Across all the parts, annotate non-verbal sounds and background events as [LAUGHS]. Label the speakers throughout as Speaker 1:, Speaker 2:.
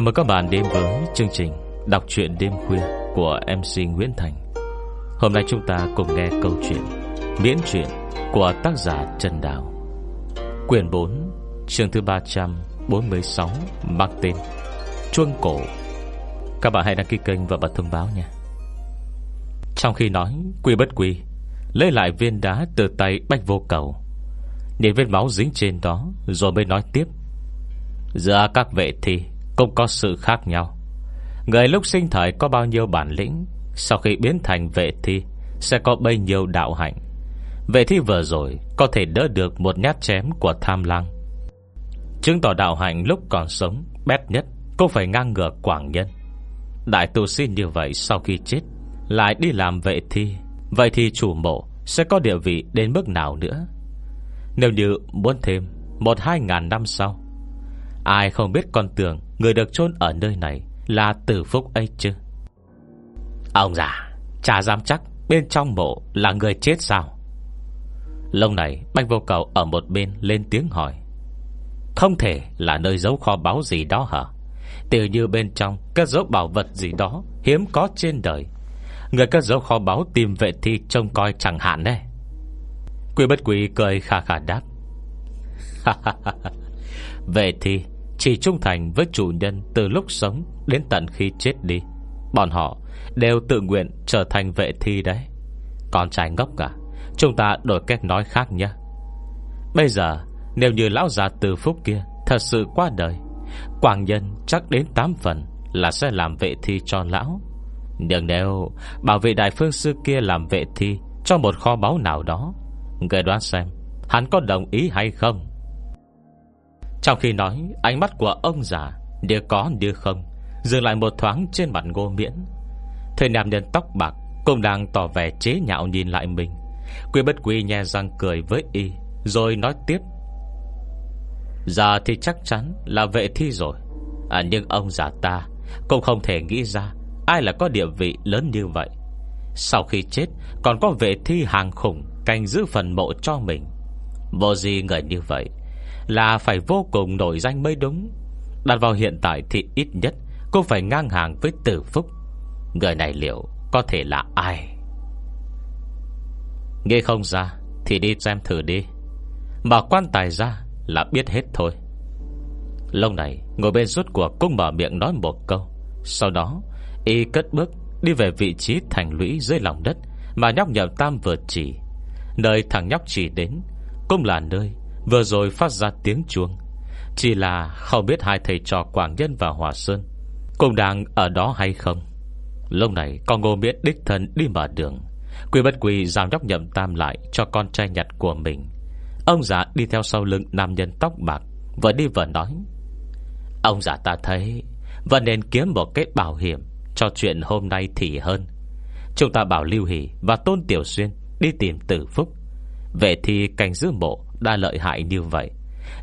Speaker 1: Chào mừng các bạn đến với chương trình Đọc truyện đêm khuya của MC Nguyễn Thành. Hôm nay chúng ta cùng nghe câu chuyện Miễn truyện của tác giả Trần Đào. Quyền 4 chương thứ 346 Mang tên Chuông Cổ. Các bạn hãy đăng ký kênh và bật thông báo nha. Trong khi nói, Quy bất quy Lấy lại viên đá từ tay bách vô cầu. Nhìn vết máu dính trên đó, Rồi mới nói tiếp. Giữa các vệ thi cũng có sự khác nhau. Người lúc sinh thời có bao nhiêu bản lĩnh, Sau khi biến thành vệ thi, Sẽ có bấy nhiêu đạo hạnh. Vệ thi vừa rồi Có thể đỡ được một nhát chém của tham lang. Chứng tỏ đạo hạnh lúc còn sống, Bét nhất Cũng phải ngang ngược quảng nhân. Đại tu sĩ như vậy sau khi chết, Lại đi làm vệ thi, Vậy thì chủ mộ sẽ có địa vị đến mức nào nữa? Nếu như muốn thêm Một hai ngàn năm sau, Ai không biết con tường Người được chôn ở nơi này Là tử phúc ấy chứ? Ông già, Chả dám chắc bên trong mộ Là người chết sao? Lâu này Bạch vô cầu ở một bên lên tiếng hỏi. Không thể là nơi giấu kho báu gì đó hả? Tiểu như bên trong Các dấu bảo vật gì đó Hiếm có trên đời. Người cất dấu kho báu tìm vệ thi trông coi chẳng hạn đấy Quy bất quý cười khà khà đáp. [LAUGHS] Vệ thi chỉ trung thành với chủ nhân Từ lúc sống đến tận khi chết đi. Bọn họ đều tự nguyện Trở thành vệ thi đấy. Còn trai ngốc cả Chúng ta đổi cách nói khác nhé. Bây giờ, nếu như lão già từ phúc kia Thật sự qua đời Quảng nhân chắc đến 8 phần Là sẽ làm vệ thi cho lão. Nhưng nếu bảo vệ đại phương sư kia làm vệ thi Cho một kho báu nào đó, Người đoán xem Hắn có đồng ý hay không? Trong khi nói Ánh mắt của ông già đưa có đưa không Dừng lại một thoáng trên mặt ngô miễn. Thời nam nhân tóc bạc Cũng đang tỏ vẻ chế nhạo nhìn lại mình. Quy bất quy nhe răng cười với y Rồi nói tiếp. Già thì chắc chắn là vệ thi rồi. À, Nhưng ông già ta Cũng không thể nghĩ ra Ai là có địa vị lớn như vậy. Sau khi chết Còn có vệ thi hàng khủng Canh giữ phần mộ cho mình. Vô gì người như vậy là phải vô cùng nổi danh mới đúng. Đặt vào hiện tại thì ít nhất cô phải ngang hàng với tử phúc. Người này liệu có thể là ai? Nghe không ra Thì đi xem thử đi. Mà quan tài ra là biết hết thôi. Lâu này, Ngồi bên rút của cũng mở miệng nói một câu. Sau đó, Y cất bước đi về vị trí thành lũy dưới lòng đất Mà nhóc nhậm tam vừa chỉ. Nơi thằng nhóc chỉ đến Cũng là nơi vừa rồi phát ra tiếng chuông. Chỉ là không biết hai thầy trò Quảng Nhân và Hòa Sơn Cũng đang ở đó hay không. Lúc này, con ngô miễn đích thân đi mở đường. Quy bất quỳ giao nhóc nhậm tam lại Cho con trai nhặt của mình. Ông già đi theo sau lưng nam nhân tóc bạc, Vừa đi vừa nói. Ông già ta thấy và nên kiếm một cái bảo hiểm, Cho chuyện hôm nay thì hơn. Chúng ta bảo Lưu Hỷ và Tôn Tiểu Xuyên Đi tìm tử phúc. Vậy thì cảnh giữ mộ đã lợi hại như vậy.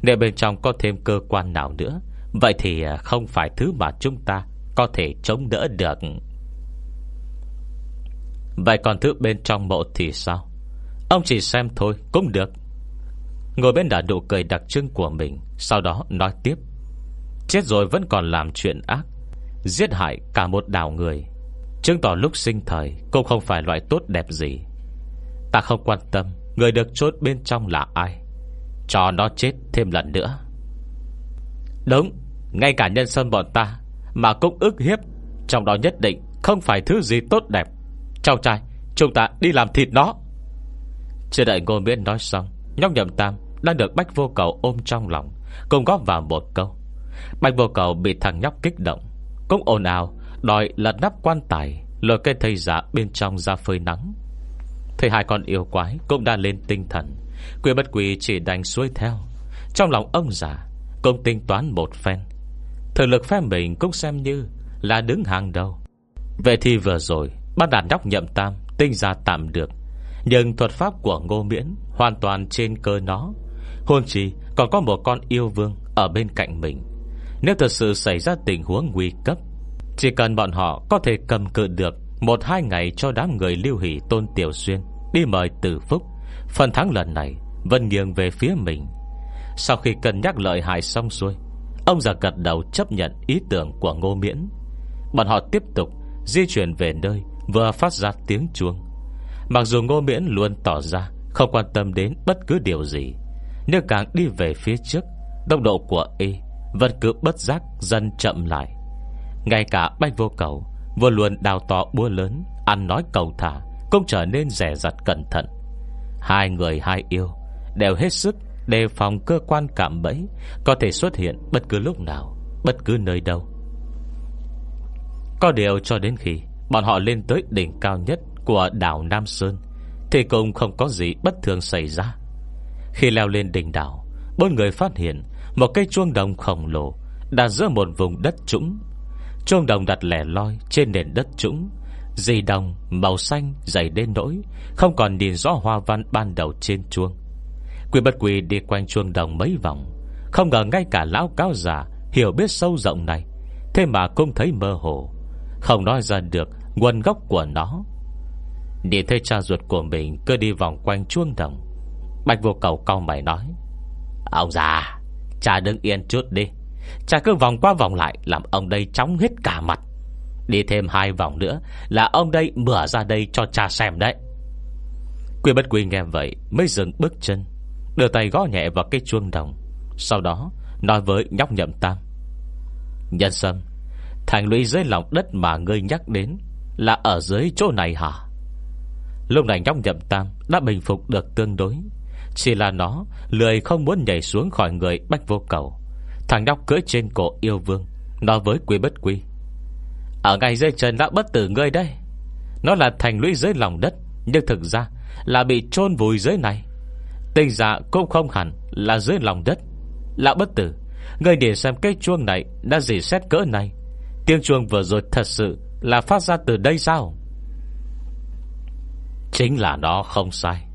Speaker 1: Nếu bên trong có thêm cơ quan nào nữa, Vậy thì à, không phải thứ mà chúng ta Có thể chống đỡ được. Vậy còn thứ bên trong mộ thì sao? Ông chỉ xem thôi cũng được. Ngồi bên đã độ cười đặc trưng của mình, Sau đó nói tiếp. Chết rồi vẫn còn làm chuyện ác, Giết hại cả một đảo người. Chứng tỏ lúc sinh thời Cũng không phải loại tốt đẹp gì. Ta không quan tâm Người được chốt bên trong là ai. Cho nó chết thêm lần nữa. Đúng, Ngay cả nhân sân bọn ta Mà cũng ức hiếp, Trong đó nhất định không phải thứ gì tốt đẹp. Cháu trai, Chúng ta đi làm thịt nó. Chưa đợi ngô miễn nói xong, Nhóc nhậm tam đang được Bách Vô Cầu ôm trong lòng, Cùng góp vào một câu. Bách Vô Cầu bị thằng nhóc kích động, Cũng ồn ào, Đòi lật nắp quan tài, Lôi cây thầy giả bên trong ra phơi nắng. Thầy hai con yêu quái Cũng đã lên tinh thần. Quy bất quỷ chỉ đánh xuôi theo. Trong lòng ông già Cũng tính toán một phen. Thực lực phép mình cũng xem như Là đứng hàng đầu. Vậy thì vừa rồi Bắt đàn nhóc nhậm tam, Tinh ra tạm được. Nhưng thuật pháp của ngô miễn Hoàn toàn trên cơ nó. Hôn chi còn có một con yêu vương Ở bên cạnh mình. Nếu thật sự xảy ra tình huống nguy cấp, Chỉ cần bọn họ có thể cầm cự được Một hai ngày cho đám người lưu hỷ Tôn Tiểu Xuyên Đi mời tử phúc. Phần thắng lần này, vân nghiêng về phía mình. Sau khi cân nhắc lợi hại xong xuôi, Ông già gật đầu chấp nhận ý tưởng của ngô miễn. Bọn họ tiếp tục Di chuyển về nơi vừa phát ra tiếng chuông. Mặc dù ngô miễn luôn tỏ ra Không quan tâm đến bất cứ điều gì, Nhưng càng đi về phía trước, Tốc độ của y Vẫn cứ bất giác dần chậm lại. Ngay cả bách vô cầu Vừa luôn đào to búa lớn, Ăn nói cầu thả, Cũng trở nên rẻ rặt cẩn thận. Hai người hai yêu Đều hết sức đề phòng cơ quan cảm bẫy, Có thể xuất hiện bất cứ lúc nào, Bất cứ nơi đâu. Có điều cho đến khi Bọn họ lên tới đỉnh cao nhất Của đảo Nam Sơn, Thì cũng không có gì bất thường xảy ra. Khi leo lên đỉnh đảo, Bốn người phát hiện Một cây chuông đồng khổng lồ Đặt giữa một vùng đất trũng. Chuông đồng đặt lẻ loi trên nền đất trũng Dì đồng màu xanh dày đến nỗi Không còn nhìn rõ hoa văn ban đầu trên chuông. Quỷ bất quỷ đi quanh chuông đồng mấy vòng, Không ngờ ngay cả lão cáo già Hiểu biết sâu rộng này, Thế mà cũng thấy mơ hồ, Không nói ra được nguồn gốc của nó. Nhìn thấy cha ruột của mình Cứ đi vòng quanh chuông đồng, Bạch vô cầu cao mày nói, Ông già, Cha đứng yên chút đi, Cha cứ vòng qua vòng lại Làm ông đây chóng hết cả mặt. Đi thêm hai vòng nữa Là ông đây mở ra đây cho cha xem đấy. Quy bất quy nghe vậy Mới dừng bước chân, Đưa tay gõ nhẹ vào cái chuông đồng. Sau đó, nói với nhóc nhậm tam. Nhân sâm, Thành lũy dưới lòng đất mà ngươi nhắc đến Là ở dưới chỗ này hả? Lúc này nhóc nhậm tam Đã bình phục được tương đối, Chỉ là nó lười không muốn nhảy xuống khỏi người bách vô cầu. Thằng nhóc cưỡi trên cổ yêu vương, Nói với quý bất quý ở ngay dưới chân lão bất tử ngươi đây. Nó là thành lũy dưới lòng đất, Nhưng thực ra là bị chôn vùi dưới này. Tình dạ cũng không hẳn Là dưới lòng đất. Lão bất tử, Ngươi để xem cái chuông này Đã gì xét cỡ này. Tiếng chuông vừa rồi thật sự Là phát ra từ đây sao? Chính là nó không sai.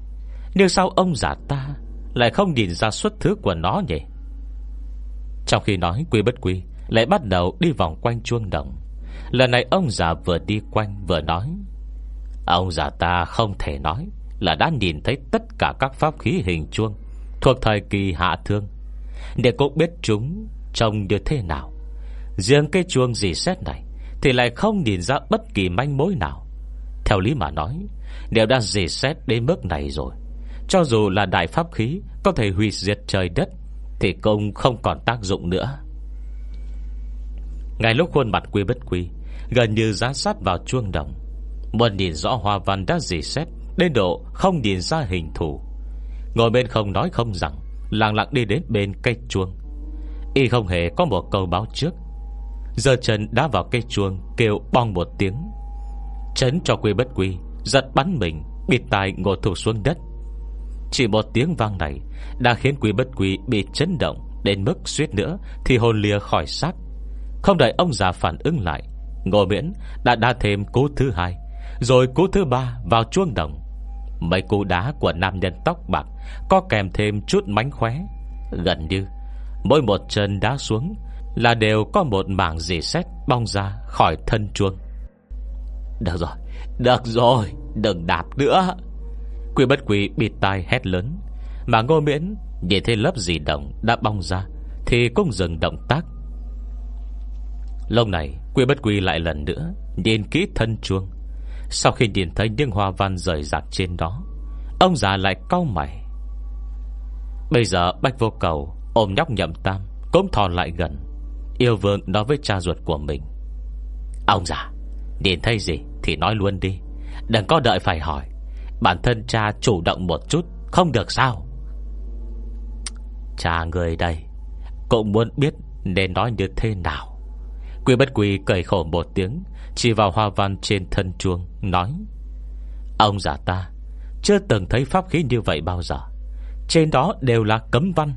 Speaker 1: Nhưng sao ông giả ta Lại không nhìn ra xuất thứ của nó nhỉ? Trong khi nói, quy bất quy Lại bắt đầu đi vòng quanh chuông đồng. Lần này ông già vừa đi quanh vừa nói. Ông già ta không thể nói Là đã nhìn thấy tất cả các pháp khí hình chuông Thuộc thời kỳ hạ thương. Để cũng biết chúng trông như thế nào. Riêng cái chuông gì xét này Thì lại không nhìn ra bất kỳ manh mối nào. Theo lý mà nói, đều đã dì xét đến mức này rồi. Cho dù là đại pháp khí Có thể hủy diệt trời đất Thì cũng không còn tác dụng nữa. Ngay lúc khuôn mặt quy bất quy Gần như giá sát vào chuông đồng. Muốn nhìn rõ hoa văn đã dì xét, Đến độ không nhìn ra hình thù. Ngồi bên không nói không rằng, Lặng lặng đi đến bên cây chuông. Y không hề có một câu báo trước. Giờ chân đá vào cây chuông, Kêu bong một tiếng. Chấn cho quy bất quy, Giật bắn mình, Bịt tai ngồi thủ xuống đất. Chỉ một tiếng vang này Đã khiến quy bất quy bị chấn động Đến mức suýt nữa Thì hồn lìa khỏi xác. Không đợi ông già phản ứng lại Ngô miễn đã đá thêm cú thứ hai, Rồi cú thứ ba vào chuông đồng. Mấy cú đá của nam nhân tóc bạc Có kèm thêm chút mánh khóe. Gần như, Mỗi một chân đá xuống Là đều có một mảng dì xét Bong ra khỏi thân chuông. Được rồi Được rồi, Đừng đạp nữa. Quỷ bất quỷ bịt tai hét lớn, Mà ngô miễn Nhìn thấy lớp dì đồng đã bong ra Thì cũng dừng động tác. Lâu này Quy bất quy lại lần nữa, Nhìn kỹ thân chuông. Sau khi nhìn thấy những hoa văn rời rạc trên đó, Ông già lại cau mày. Bây giờ Bách Vô Cầu Ôm nhóc nhậm tam Cũng thò lại gần, Yêu vương nói với cha ruột của mình. Ông già, Nhìn thấy gì thì nói luôn đi, Đừng có đợi phải hỏi. Bản thân cha chủ động một chút, Không được sao? Cha người đây Cũng muốn biết nên nói như thế nào. Quy bất quy cười khổ một tiếng, Chỉ vào hoa văn trên thân chuông, Nói, Ông già ta, Chưa từng thấy pháp khí như vậy bao giờ. Trên đó đều là cấm văn.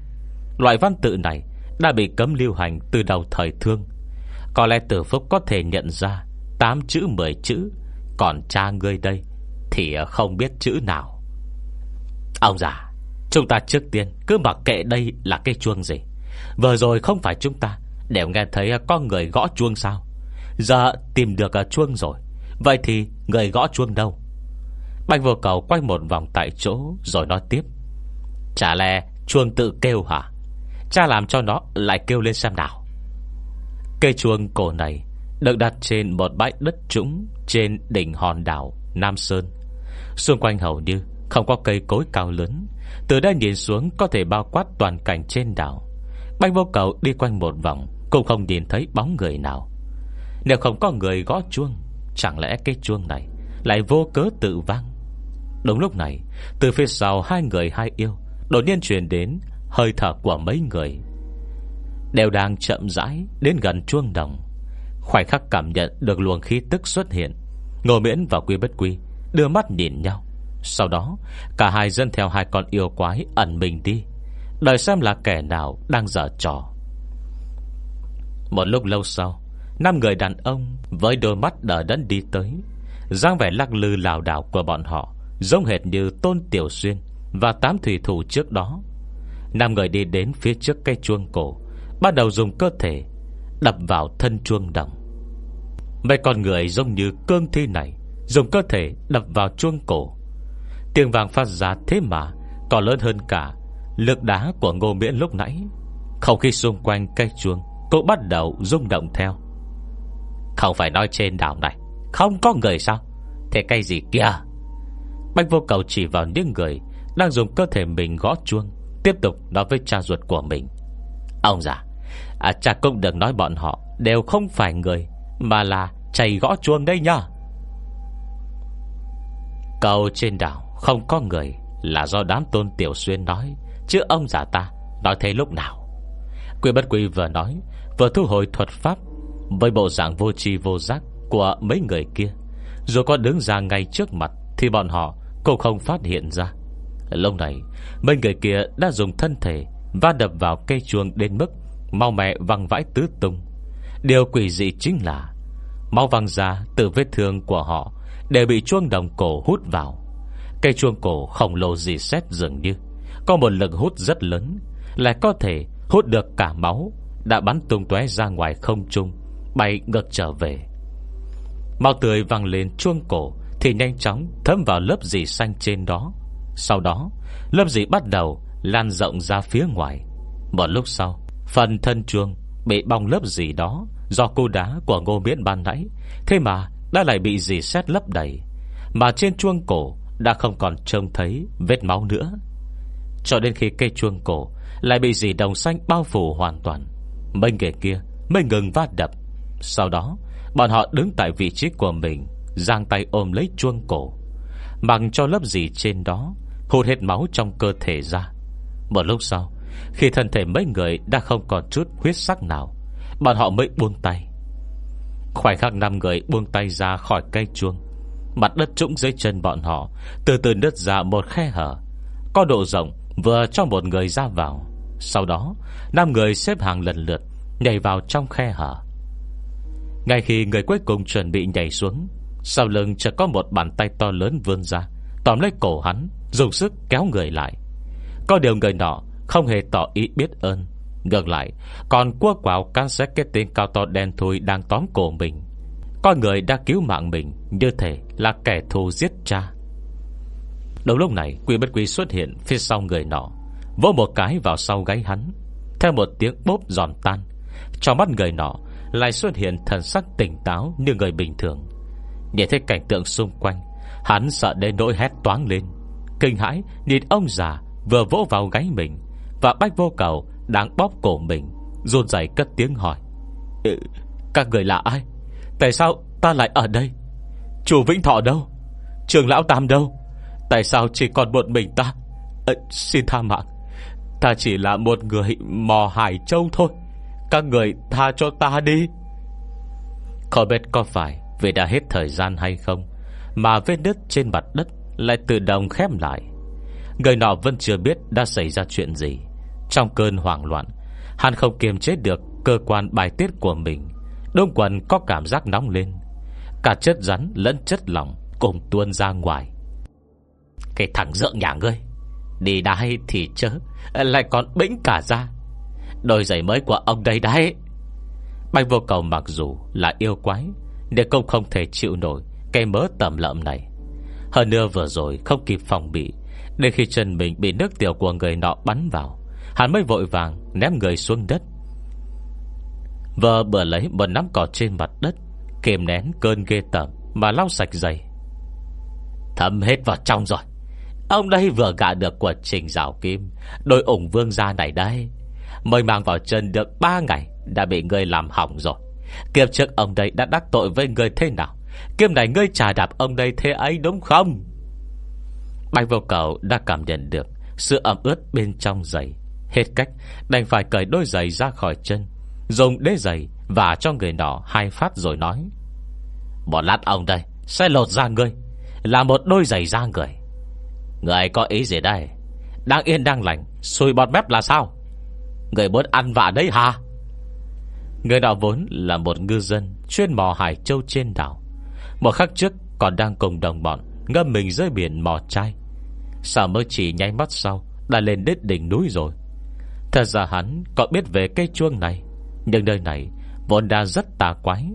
Speaker 1: Loại văn tự này Đã bị cấm lưu hành từ đầu thời thương. Có lẽ tử phúc có thể nhận ra 8 chữ 10 chữ. Còn cha ngươi đây Thì không biết chữ nào. Ông già, Chúng ta trước tiên cứ mặc kệ đây là cái chuông gì. Vừa rồi không phải chúng ta Đều nghe thấy có người gõ chuông sao? Giờ tìm được à, chuông rồi. Vậy thì người gõ chuông đâu? Bạch vô cầu quay một vòng tại chỗ Rồi nói tiếp. Chả lẽ chuông tự kêu hả? Cha làm cho nó lại kêu lên xem nào. Cây chuông cổ này Được đặt trên một bãi đất trũng Trên đỉnh hòn đảo Nam Sơn. Xung quanh hầu như không có cây cối cao lớn. Từ đây nhìn xuống có thể bao quát toàn cảnh trên đảo. Banh vô cầu đi quanh một vòng cũng không nhìn thấy bóng người nào. Nếu không có người gõ chuông, Chẳng lẽ cái chuông này Lại vô cớ tự vang? Đúng lúc này, Từ phía sau hai người hai yêu Đột nhiên truyền đến Hơi thở của mấy người. Đều đang chậm rãi Đến gần chuông đồng. Khoảnh khắc cảm nhận được luồng khí tức xuất hiện, Ngô miễn và quy bất quy Đưa mắt nhìn nhau. Sau đó, cả hai dân theo hai con yêu quái Ẩn mình đi. Đợi xem là kẻ nào đang dở trò. Một lúc lâu sau, Năm người đàn ông Với đôi mắt đỡ đẫn đi tới giang vẻ lắc lư lào đảo của bọn họ, Giống hệt như Tôn Tiểu Xuyên Và tám thủy thủ trước đó. Năm người đi đến phía trước cây chuông cổ, Bắt đầu dùng cơ thể Đập vào thân chuông đồng. Mấy con người giống như cương thi này Dùng cơ thể đập vào chuông cổ. Tiếng vàng phát ra thế mà Còn lớn hơn cả Lực đá của ngô miễn lúc nãy. Không khí xung quanh cây chuông cũng bắt đầu rung động theo. Không phải nói trên đảo này Không có người sao? Thế cây gì kia Bạch vô cầu chỉ vào những người Đang dùng cơ thể mình gõ chuông Tiếp tục nói với cha ruột của mình. Ông già à, Cha cũng đừng nói bọn họ Đều không phải người Mà là chày gõ chuông đây nhá. Cầu trên đảo không có người Là do đám tôn tiểu xuyên nói Chứ ông già ta nói thế lúc nào? Quy bất quy vừa nói, Vừa thu hồi thuật pháp Với bộ dạng vô tri vô giác Của mấy người kia. Dù có đứng ra ngay trước mặt Thì bọn họ cũng không phát hiện ra. Lâu này, Mấy người kia đã dùng thân thể Va đập vào cây chuông đến mức Mau mẹ văng vãi tứ tung. Điều quỷ dị chính là mau văng ra từ vết thương của họ để bị chuông đồng cổ hút vào. Cây chuông cổ khổng lồ dì xét dường như Có một lực hút rất lớn, Lại có thể hút được cả máu, Đã bắn tung tóe ra ngoài không trung, Bay ngược trở về. Máu tươi văng lên chuông cổ Thì nhanh chóng thấm vào lớp dì xanh trên đó. Sau đó, Lớp dì bắt đầu lan rộng ra phía ngoài. Một lúc sau, Phần thân chuông bị bong lớp gì đó Do cô đá của ngô miễn ban nãy, Thế mà đã lại bị dì xét lấp đầy, Mà trên chuông cổ Đã không còn trông thấy vết máu nữa. Cho đến khi cây chuông cổ lại bị dì đồng xanh bao phủ hoàn toàn. Mấy người kia mới ngừng va đập. Sau đó, Bọn họ đứng tại vị trí của mình, Giang tay ôm lấy chuông cổ. Mặc cho lớp gì trên đó Hụt hết máu trong cơ thể ra. Một lúc sau, Khi thân thể mấy người đã không còn chút huyết sắc nào, Bọn họ mới buông tay. Khoảnh khắc năm người buông tay ra khỏi cây chuông, Mặt đất trũng dưới chân bọn họ, Từ từ nứt ra một khe hở. Có độ rộng vừa cho một người ra vào. Sau đó năm người xếp hàng lần lượt Nhảy vào trong khe hở. Ngay khi người cuối cùng chuẩn bị nhảy xuống, Sau lưng chợt có một bàn tay to lớn vươn ra, Tóm lấy cổ hắn, Dùng sức kéo người lại. Có điều người nọ không hề tỏ ý biết ơn. Ngược lại, Còn cua quào can xét cái tên cao to đen thui Đang tóm cổ mình. Có người đã cứu mạng mình, Như thể là kẻ thù giết cha. Đầu lúc này Quy bất quy xuất hiện phía sau người nọ. Vỗ một cái vào sau gáy hắn. Theo một tiếng bốp giòn tan Trong mắt người nọ Lại xuất hiện thần sắc tỉnh táo Như người bình thường. Nhìn thấy cảnh tượng xung quanh Hắn sợ đến nỗi hét toáng lên. Kinh hãi nhìn ông già Vừa vỗ vào gáy mình Và bách vô cầu đang bóp cổ mình Rôn dày cất tiếng hỏi. Ừ, Các người là ai? Tại sao ta lại ở đây? Chủ Vĩnh Thọ đâu? Trường Lão Tam đâu? Tại sao chỉ còn một mình ta? À, Xin tha mạng. Ta chỉ là một người mò hải châu thôi. Các người tha cho ta đi. Không biết có phải Vì đã hết thời gian hay không Mà vết nứt trên mặt đất Lại tự động khép lại? Người nọ vẫn chưa biết đã xảy ra chuyện gì. Trong cơn hoảng loạn, Hắn không kiềm chế được cơ quan bài tiết của mình. Đông quần có cảm giác nóng lên. Cả chất rắn lẫn chất lỏng Cùng tuôn ra ngoài. Cái thằng dượng nhà ngươi. Đi đái thì chớ, Lại còn bĩnh cả ra. Đôi giày mới của ông đây đấy Bạch vô cầu mặc dù là yêu quái Để công không thể chịu nổi Cây mớ tầm lợm này. Hơn nữa vừa rồi không kịp phòng bị Đến khi chân mình bị nước tiểu của người nọ bắn vào, Hắn mới vội vàng ném người xuống đất. Vợ bữa lấy một nắm cỏ trên mặt đất Kềm nén cơn ghê tởm Mà lau sạch giày. Thấm hết vào trong rồi. Ông đây vừa gạ được của Trình rào Kim. Đôi ủng vương gia này đây. Mới mang vào chân được 3 ngày, Đã bị người làm hỏng rồi. Kiếp trước ông đây đã đắc tội với người thế nào? Kiếp này ngươi trả đạp ông đây thế ấy đúng không? Bạch vô cầu đã cảm nhận được Sự ẩm ướt bên trong giày. Hết cách, đành phải cởi đôi giày ra khỏi chân, Dùng đế giày Và cho người nọ hai phát rồi nói, bỏ lát ông đây, Sẽ lột ra ngươi, Là một đôi giày ra người. Người có ý gì đây? Đang yên đang lành Xùi bọt mép là sao? Người muốn ăn vạ đấy hả? Người đó vốn là một ngư dân Chuyên mò hải châu trên đảo. Một khắc trước còn đang cùng đồng bọn Ngâm mình dưới biển mò chai Sao mới chỉ nháy mắt sau, Đã lên đến đỉnh núi rồi. Thật ra hắn có biết về cây chuông này, Nhưng nơi này Vốn đã rất tà quái.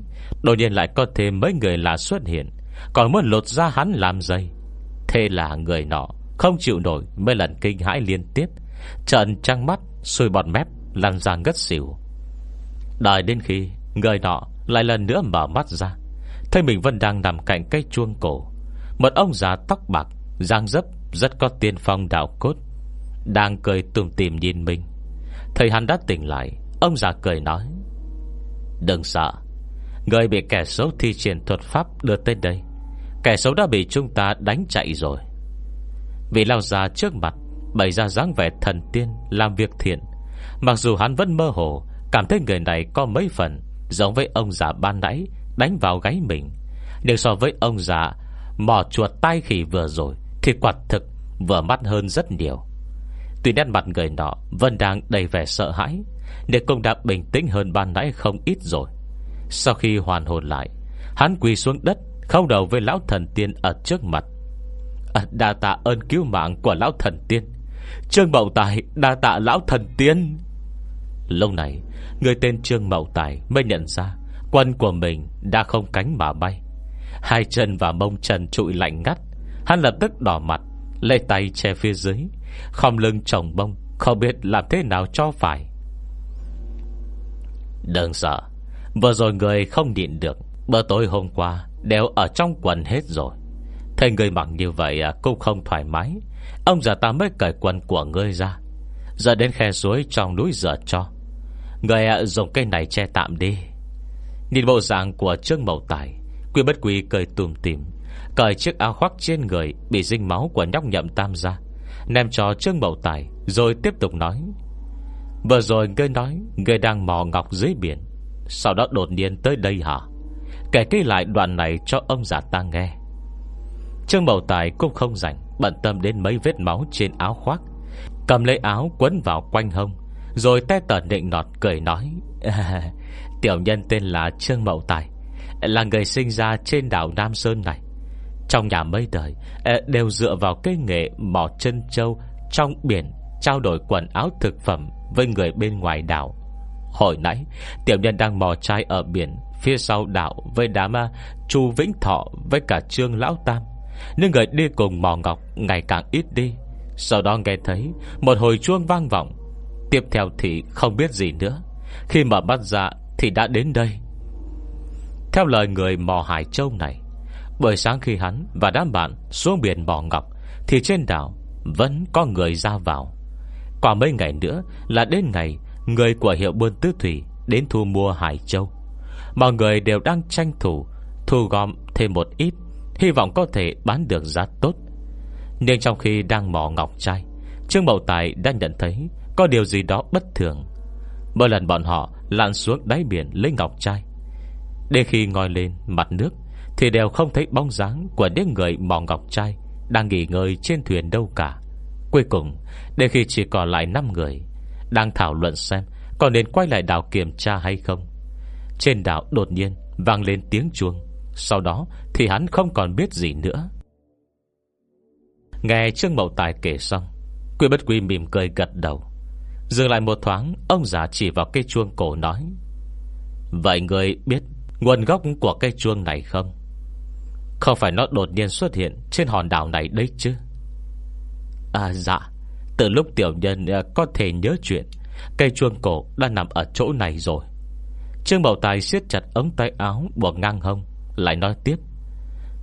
Speaker 1: Đột nhiên lại có thêm mấy người lạ xuất hiện, Còn muốn lột ra hắn làm dây. Thế là người nọ, Không chịu nổi mấy lần kinh hãi liên tiếp. Trận trăng mắt Xui bọt mép, lăn ra ngất xỉu. Đợi đến khi Người nọ lại lần nữa mở mắt ra, Thấy mình vẫn đang nằm cạnh cây chuông cổ. Một ông già tóc bạc Giang dấp rất có tiên phong đạo cốt, Đang cười tùm tìm nhìn mình. Thầy hắn đã tỉnh lại, Ông già cười nói, Đừng sợ, Người bị kẻ xấu thi triển thuật pháp đưa tới đây Kẻ xấu đã bị chúng ta đánh chạy rồi. Vì lao già trước mặt, Bày ra dáng vẻ thần tiên, Làm việc thiện. Mặc dù hắn vẫn mơ hồ, Cảm thấy người này có mấy phần Giống với ông già ban nãy Đánh vào gáy mình. Nhưng so với ông già Mò chuột tai khỉ vừa rồi, Thì quả thực vừa mắt hơn rất nhiều. Tuy nét mặt người nọ Vẫn đang đầy vẻ sợ hãi, Nhưng cũng đã bình tĩnh hơn ban nãy không ít rồi. Sau khi hoàn hồn lại, Hắn quỳ xuống đất không đầu với lão thần tiên ở trước mặt. À, Đa tạ ơn cứu mạng của lão thần tiên. Trương Mậu Tài đa tạ lão thần tiên. Lâu này Người tên Trương Mậu Tài mới nhận ra Quân của mình đã không cánh mà bay. Hai chân và mông trần trụi lạnh ngắt. Hắn lập tức đỏ mặt Lê tay che phía dưới không lưng trồng bông Không biết làm thế nào cho phải. Đừng sợ Vừa rồi người không nhịn được. Bữa tối hôm qua Đều ở trong quần hết rồi. Thấy người mặc như vậy à, cũng không thoải mái. Ông già ta mới cởi quần của ngươi ra, Giờ đến khe suối trong núi rửa cho. Người à, dùng cây này che tạm đi. Nhìn bộ dạng của Trương Mậu Tài, Quy bất quy cười tùm tìm, Cởi chiếc áo khoác trên người Bị dinh máu của nhóc nhậm tam ra, Ném cho Trương Mậu Tài, Rồi tiếp tục nói, Vừa rồi ngươi nói Ngươi đang mò ngọc dưới biển, Sau đó đột nhiên tới đây hả? Kể kỹ lại đoạn này cho ông già ta nghe. Trương Mậu Tài cũng không rảnh, Bận tâm đến mấy vết máu trên áo khoác. Cầm lấy áo quấn vào quanh hông, Rồi te tờ định nọt cười nói, [LAUGHS] Tiểu nhân tên là Trương Mậu Tài, Là người sinh ra trên đảo Nam Sơn này. Trong nhà mấy đời ờ, Đều dựa vào cái nghề mỏ chân châu Trong biển Trao đổi quần áo thực phẩm Với người bên ngoài đảo. Hồi nãy, Tiểu nhân đang mò chai ở biển Phía sau đảo với đám Chu Vĩnh Thọ với cả Trương Lão Tam. Nhưng người đi cùng mò ngọc Ngày càng ít đi. Sau đó nghe thấy Một hồi chuông vang vọng. Tiếp theo thì không biết gì nữa. Khi mà bắt ra thì đã đến đây. Theo lời người mò Hải Châu này, Buổi sáng khi hắn và đám bạn xuống biển mò ngọc Thì trên đảo vẫn có người ra vào. Qua mấy ngày nữa là đến ngày Người của hiệu buôn tứ thủy Đến thu mua Hải Châu. Mọi người đều đang tranh thủ Thu gom thêm một ít, Hy vọng có thể bán được giá tốt. Nhưng trong khi đang mò ngọc trai, Trương Mậu Tài đã nhận thấy Có điều gì đó bất thường. Mỗi lần bọn họ lặn xuống đáy biển lấy ngọc trai, Đến khi ngồi lên mặt nước Thì đều không thấy bóng dáng Của những người mò ngọc trai Đang nghỉ ngơi trên thuyền đâu cả. Cuối cùng, Đến khi chỉ còn lại 5 người Đang thảo luận xem Có nên quay lại đảo kiểm tra hay không trên đảo đột nhiên vang lên tiếng chuông. Sau đó thì hắn không còn biết gì nữa. Nghe Trương Mậu Tài kể xong, Quy bất quy mỉm cười gật đầu. Dừng lại một thoáng, Ông già chỉ vào cây chuông cổ nói, Vậy người biết Nguồn gốc của cây chuông này không? Không phải nó đột nhiên xuất hiện Trên hòn đảo này đấy chứ? À dạ. Từ lúc tiểu nhân à, có thể nhớ chuyện, Cây chuông cổ đã nằm ở chỗ này rồi. Trương Bảo Tài siết chặt ống tay áo Buộc ngang hông, Lại nói tiếp.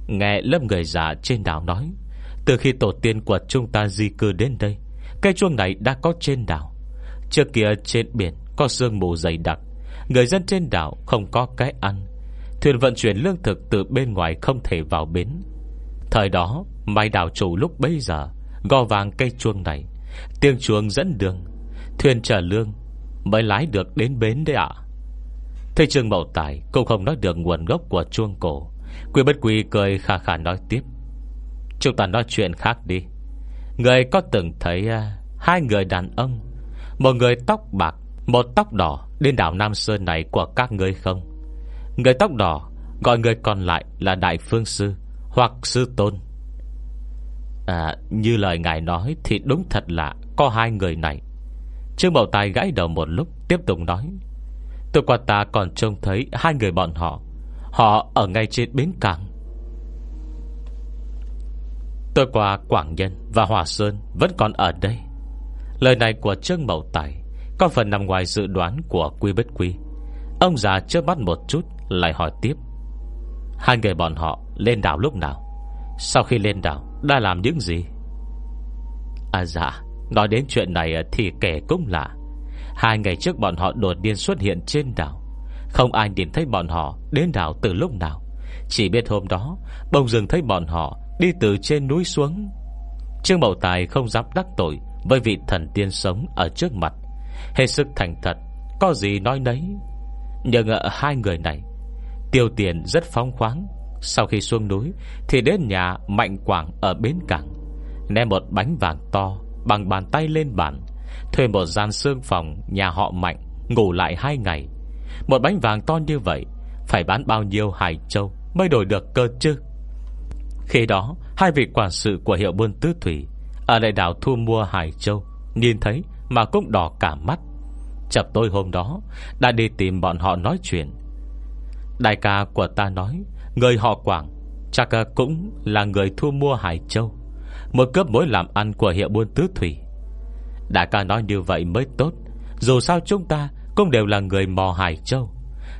Speaker 1: Nghe lớp người già trên đảo nói, Từ khi tổ tiên của chúng ta di cư đến đây, Cây chuông này đã có trên đảo. Trước kia trên biển Có sương mù dày đặc, Người dân trên đảo không có cái ăn. Thuyền vận chuyển lương thực từ bên ngoài Không thể vào bến. Thời đó, mai đảo chủ lúc bấy giờ, Gò vàng cây chuông này, Tiếng chuông dẫn đường, Thuyền chở lương, Mới lái được đến bến đấy ạ. Thế Trương Mậu Tài Cũng không nói được nguồn gốc của chuông cổ. Quy bất quy cười khà khà nói tiếp. Chúng ta nói chuyện khác đi. Người có từng thấy uh, Hai người đàn ông Một người tóc bạc Một tóc đỏ Đến đảo Nam Sơn này của các người không? Người tóc đỏ Gọi người còn lại là Đại Phương Sư Hoặc Sư Tôn. À như lời ngài nói Thì đúng thật là có hai người này. Trương Bảo Tài gãi đầu một lúc Tiếp tục nói. Tôi qua ta còn trông thấy hai người bọn họ. Họ ở ngay trên bến cảng. Tôi qua Quảng Nhân và Hòa Sơn Vẫn còn ở đây. Lời này của Trương Mậu Tài Có phần nằm ngoài dự đoán của Quy Bất Quy. Ông già chưa mắt một chút, Lại hỏi tiếp. Hai người bọn họ lên đảo lúc nào? Sau khi lên đảo, Đã làm những gì? À dạ Nói đến chuyện này thì kể cũng lạ. Hai ngày trước bọn họ đột nhiên xuất hiện trên đảo. Không ai nhìn thấy bọn họ Đến đảo từ lúc nào. Chỉ biết hôm đó, Bông rừng thấy bọn họ Đi từ trên núi xuống. Trương Mậu Tài không dám đắc tội Với vị thần tiên sống ở trước mặt. Hết sức thành thật, Có gì nói nấy. Nhưng ở hai người này, Tiêu tiền rất phóng khoáng. Sau khi xuống núi, Thì đến nhà Mạnh Quảng ở bến cảng, Ném một bánh vàng to Bằng bàn tay lên bàn. Thuê một gian xương phòng nhà họ Mạnh Ngủ lại hai ngày. Một bánh vàng to như vậy, Phải bán bao nhiêu hải châu Mới đổi được cơ chứ? Khi đó, Hai vị quản sự của hiệu buôn tứ thủy, Ở đại đảo thu mua hải châu, Nhìn thấy mà cũng đỏ cả mắt. Chập tôi hôm đó, Đã đi tìm bọn họ nói chuyện. Đại ca của ta nói, Người họ Quảng, Chắc cũng là người thu mua Hải Châu. Một cấp mối làm ăn của hiệu buôn tứ thủy. Đại ca nói như vậy mới tốt. Dù sao chúng ta Cũng đều là người mò Hải Châu.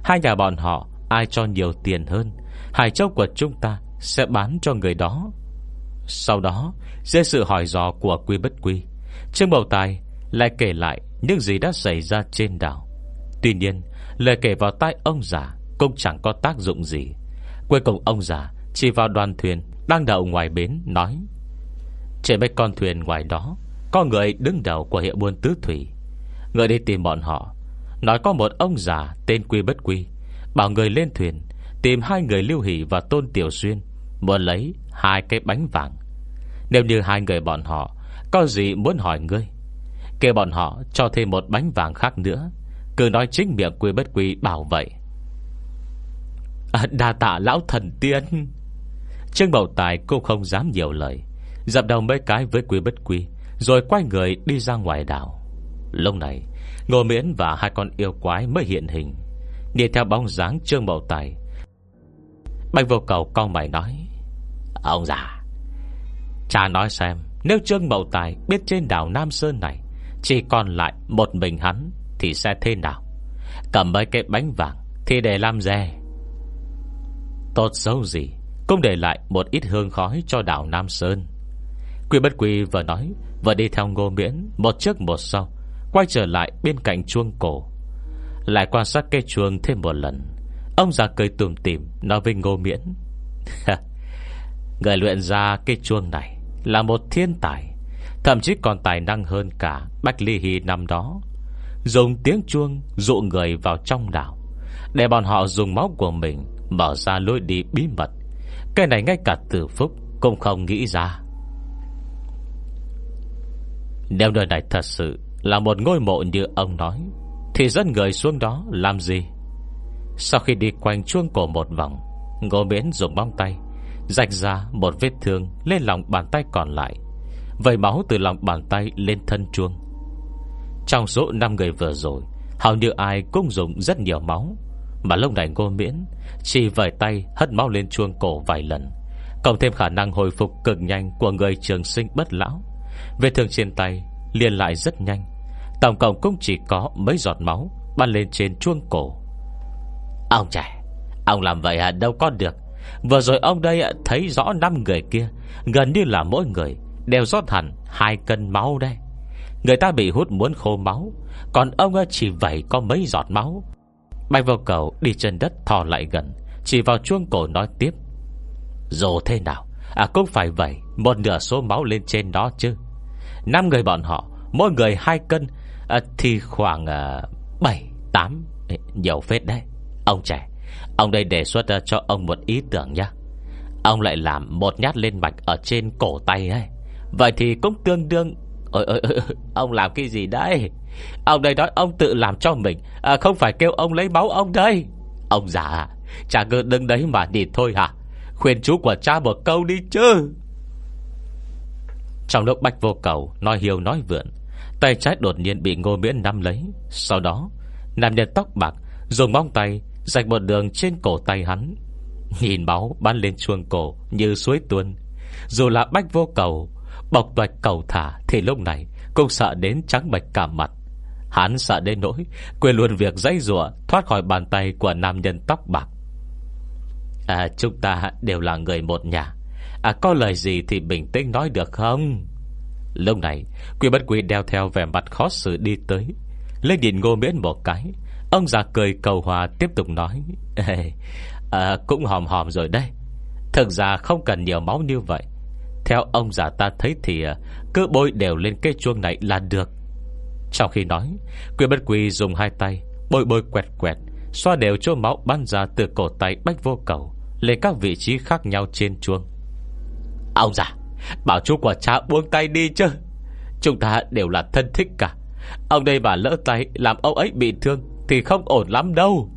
Speaker 1: Hai nhà bọn họ ai cho nhiều tiền hơn, Hải Châu của chúng ta Sẽ bán cho người đó. Sau đó, Dưới sự hỏi dò của Quy Bất Quy, Trương Bầu Tài lại kể lại Những gì đã xảy ra trên đảo. Tuy nhiên, lời kể vào tai ông già Cũng chẳng có tác dụng gì. Cuối cùng ông già chỉ vào đoàn thuyền Đang đậu ngoài bến nói Trên mấy con thuyền ngoài đó có người đứng đầu của hiệu buôn tứ thủy. Người đi tìm bọn họ. Nói có một ông già tên Quy Bất Quy Bảo người lên thuyền Tìm hai người Lưu Hỷ và Tôn Tiểu Xuyên Muốn lấy hai cái bánh vàng. Nếu như hai người bọn họ Có gì muốn hỏi ngươi? Kêu bọn họ cho thêm một bánh vàng khác nữa. Cứ nói chính miệng Quy Bất Quy bảo vậy. À, Đà tạ lão thần tiên. Trương bảo Tài cũng không dám nhiều lời Dập đầu mấy cái với Quy Bất Quy. Rồi quay người đi ra ngoài đảo. Lúc này, Ngô Miễn và hai con yêu quái mới hiện hình. Đi theo bóng dáng Trương Bầu Tài, Bạch vô cầu con mày nói, Ông già, Cha nói xem, Nếu Trương Bầu Tài biết trên đảo Nam Sơn này Chỉ còn lại một mình hắn Thì sẽ thế nào? Cầm mấy cái bánh vàng Thì để làm dè Tốt xấu gì Cũng để lại một ít hương khói cho đảo Nam Sơn. Quy bất quy vừa nói Vừa đi theo ngô miễn Một trước một sau, Quay trở lại bên cạnh chuông cổ. Lại quan sát cây chuông thêm một lần, Ông già cười tùm tìm Nói với ngô miễn Người luyện ra cây chuông này Là một thiên tài, Thậm chí còn tài năng hơn cả Bách Ly Hy năm đó. Dùng tiếng chuông dụ người vào trong đảo, Để bọn họ dùng máu của mình Mở ra lối đi bí mật. Cái này ngay cả tử phúc Cũng không nghĩ ra. Nếu nơi này thật sự Là một ngôi mộ như ông nói, Thì dân người xuống đó làm gì? Sau khi đi quanh chuông cổ một vòng, Ngô miễn dùng bóng tay, Rạch ra một vết thương Lên lòng bàn tay còn lại Vầy máu từ lòng bàn tay lên thân chuông. Trong số 5 người vừa rồi, Hầu như ai cũng dùng rất nhiều máu, Mà lúc này ngô miễn Chỉ vẩy tay hất máu lên chuông cổ vài lần, Cộng thêm khả năng hồi phục cực nhanh Của người trường sinh bất lão. Vết thương trên tay liền lại rất nhanh. Tổng cộng cũng chỉ có mấy giọt máu Bắn lên trên chuông cổ. Ông trẻ, Ông làm vậy à, đâu có được. Vừa rồi ông đây à, thấy rõ năm người kia, Gần như là mỗi người Đều rót hẳn hai cân máu đây. Người ta bị hút muốn khô máu, Còn ông à, chỉ vậy có mấy giọt máu. Bạch vô cầu đi chân đất thò lại gần, Chỉ vào chuông cổ nói tiếp. Dù thế nào À cũng phải vậy, Một nửa số máu lên trên đó chứ. Năm người bọn họ Mỗi người hai cân à, Thì khoảng à, 7, 8 Nhiều phết đấy. Ông trẻ Ông đây đề xuất à, cho ông một ý tưởng nhé Ông lại làm một nhát lên mạch Ở trên cổ tay ấy. Vậy thì cũng tương đương Ôi, ôi, ôi, Ông làm cái gì đấy? Ông đây nói ông tự làm cho mình à, Không phải kêu ông lấy máu ông đây. Ông già à Chả cứ đứng đấy mà đi thôi hả? Khuyên chú của cha một câu đi chứ. Trong lúc bạch vô cầu Nói hiếu nói vượn, Tay trái đột nhiên bị ngô miễn nắm lấy. Sau đó, Nam nhân tóc bạc Dùng móng tay dạch một đường trên cổ tay hắn. Nhìn máu bắn lên chuông cổ Như suối tuôn. Dù là bách vô cầu Bọc toạch cầu thả Thì lúc này cũng sợ đến trắng bạch cả mặt. Hắn sợ đến nỗi Quên luôn việc dãy rùa Thoát khỏi bàn tay của nam nhân tóc bạc. À chúng ta đều là người một nhà. À có lời gì thì bình tĩnh nói được không? Lúc này Quỷ bất quỷ đeo theo vẻ mặt khó xử đi tới. Lên nhìn ngô miễn một cái Ông già cười cầu hòa tiếp tục nói [LAUGHS] à, Cũng hòm hòm rồi đây Thực ra không cần nhiều máu như vậy. Theo ông già ta thấy thì à, Cứ bôi đều lên cây chuông này là được. Trong khi nói Quỷ bất quỷ dùng hai tay Bôi bôi quẹt quẹt Xoa đều chỗ máu bắn ra từ cổ tay bách vô cầu Lên các vị trí khác nhau trên chuông. Ông già, Bảo chú của cha buông tay đi chứ. Chúng ta đều là thân thích cả. Ông đây mà lỡ tay Làm ông ấy bị thương Thì không ổn lắm đâu.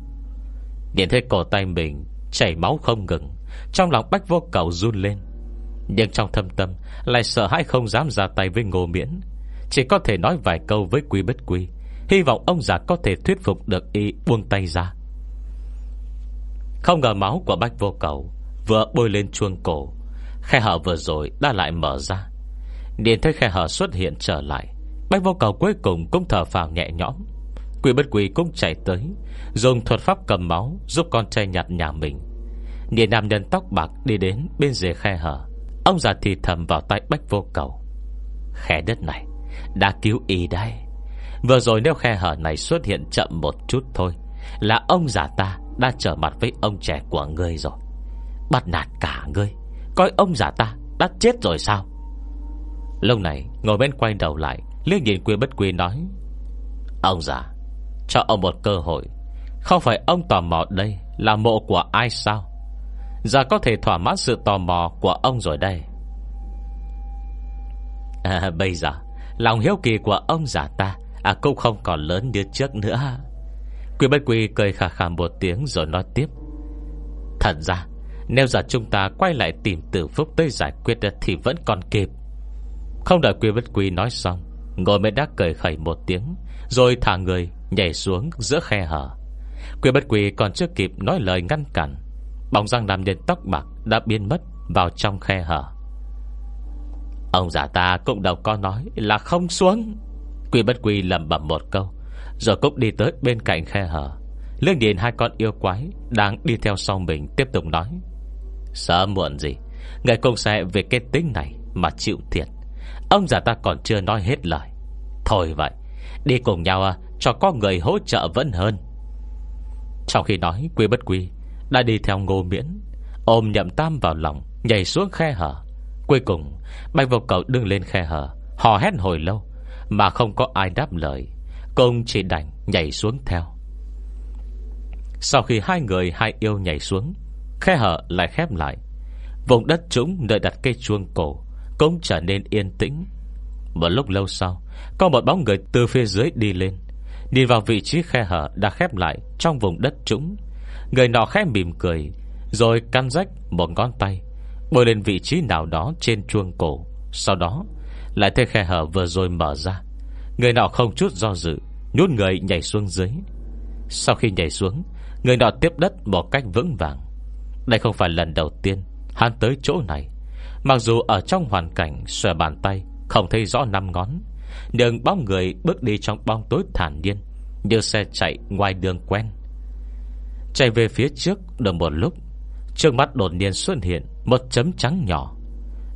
Speaker 1: Nhìn thấy cổ tay mình Chảy máu không ngừng, Trong lòng bách vô cầu run lên. Nhưng trong thâm tâm, Lại sợ hãi không dám ra tay với ngô miễn. Chỉ có thể nói vài câu với quý bất quý Hy vọng ông già có thể thuyết phục được y buông tay ra. Không ngờ máu của bách vô cầu Vừa bôi lên chuông cổ Khe hở vừa rồi đã lại mở ra. Nhìn thấy khe hở xuất hiện trở lại, Bách vô cầu cuối cùng cũng thở phào nhẹ nhõm. Quỷ bất quỷ cũng chạy tới, Dùng thuật pháp cầm máu Giúp con trai nhặt nhà mình. Nhìn nam nhân tóc bạc đi đến bên dưới khe hở, Ông già thì thầm vào tay bách vô cầu. Khe đất này, Đã cứu y đây Vừa rồi nếu khe hở này xuất hiện chậm một chút thôi, Là ông già ta Đã trở mặt với ông trẻ của ngươi rồi. Bắt nạt cả ngươi. Coi ông già ta đã chết rồi sao? Lâu này ngồi bên quay đầu lại Liếc nhìn quy bất quy nói Ông già Cho ông một cơ hội. Không phải ông tò mò đây Là mộ của ai sao? Già có thể thỏa mãn sự tò mò của ông rồi đây. [LAUGHS] À, Bây giờ Lòng hiếu kỳ của ông già ta À cũng không còn lớn như trước nữa. Quy bất quy cười khà khà một tiếng Rồi nói tiếp Thật ra nếu giờ chúng ta quay lại tìm tử phúc tới giải quyết Thì vẫn còn kịp. Không đợi Quy Bất Quy nói xong, Ngồi mới đã cười khẩy một tiếng, Rồi thả người nhảy xuống giữa khe hở. Quy Bất Quy còn chưa kịp nói lời ngăn cản, Bóng răng làm nhân tóc bạc Đã biến mất vào trong khe hở. Ông già ta cũng đâu có nói là không xuống. Quy Bất Quy lầm bẩm một câu, Rồi cũng đi tới bên cạnh khe hở. Lương nhìn hai con yêu quái Đang đi theo sau mình tiếp tục nói. Sợ muộn gì. Người công sẽ về cái tính này Mà chịu thiệt. Ông già ta còn chưa nói hết lời. Thôi vậy Đi cùng nhau à, cho có người hỗ trợ vẫn hơn. Trong khi nói quy bất quy Đã đi theo ngô miễn Ôm nhậm tam vào lòng Nhảy xuống khe hở. Cuối cùng Bạch vô cầu đứng lên khe hở Hò hét hồi lâu Mà không có ai đáp lời. Công chỉ đành nhảy xuống theo. Sau khi hai người hai yêu nhảy xuống Khe hở lại khép lại. Vùng đất trũng nơi đặt cây chuông cổ Cũng trở nên yên tĩnh. Một lúc lâu sau, Có một bóng người từ phía dưới đi lên. Nhìn vào vị trí khe hở đã khép lại Trong vùng đất trũng. Người nọ khẽ mỉm cười, Rồi căn rách một ngón tay, Bôi lên vị trí nào đó trên chuông cổ. Sau đó, Lại thấy khe hở vừa rồi mở ra. Người nọ không chút do dự Nhút người nhảy xuống dưới. Sau khi nhảy xuống, Người nọ tiếp đất một cách vững vàng đây không phải lần đầu tiên Hắn tới chỗ này. Mặc dù ở trong hoàn cảnh xòe bàn tay, Không thấy rõ năm ngón, Nhưng bóng người bước đi trong bóng tối thản nhiên, Như xe chạy ngoài đường quen. Chạy về phía trước được một lúc, Trước mắt đột nhiên xuất hiện Một chấm trắng nhỏ.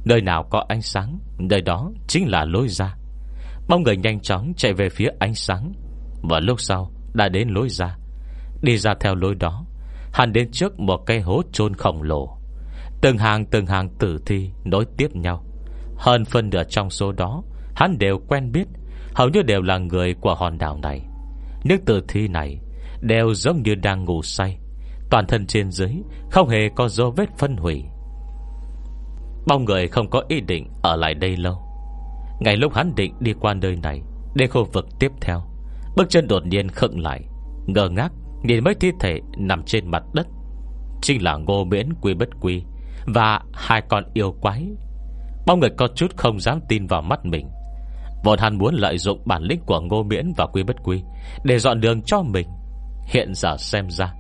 Speaker 1: Nơi nào có ánh sáng, Nơi đó chính là lối ra. Bóng người nhanh chóng chạy về phía ánh sáng, Và lúc sau đã đến lối ra. Đi ra theo lối đó Hắn đến trước một cây hố chôn khổng lồ. Từng hàng từng hàng tử thi Nối tiếp nhau. Hơn phân nửa trong số đó, Hắn đều quen biết, Hầu như đều là người của hòn đảo này. Những tử thi này Đều giống như đang ngủ say, Toàn thân trên dưới Không hề có dấu vết phân hủy. Bao người không có ý định Ở lại đây lâu. Ngày lúc hắn định đi qua nơi này, Đến khu vực tiếp theo, Bước chân đột nhiên khựng lại Ngờ ngác nhìn mấy thi thể nằm trên mặt đất, Chính là ngô miễn quy bất quy Và hai con yêu quái. Bao người có chút không dám tin vào mắt mình. Bọn hắn muốn lợi dụng bản lĩnh của ngô miễn và quy bất quy Để dọn đường cho mình. Hiện giờ xem ra,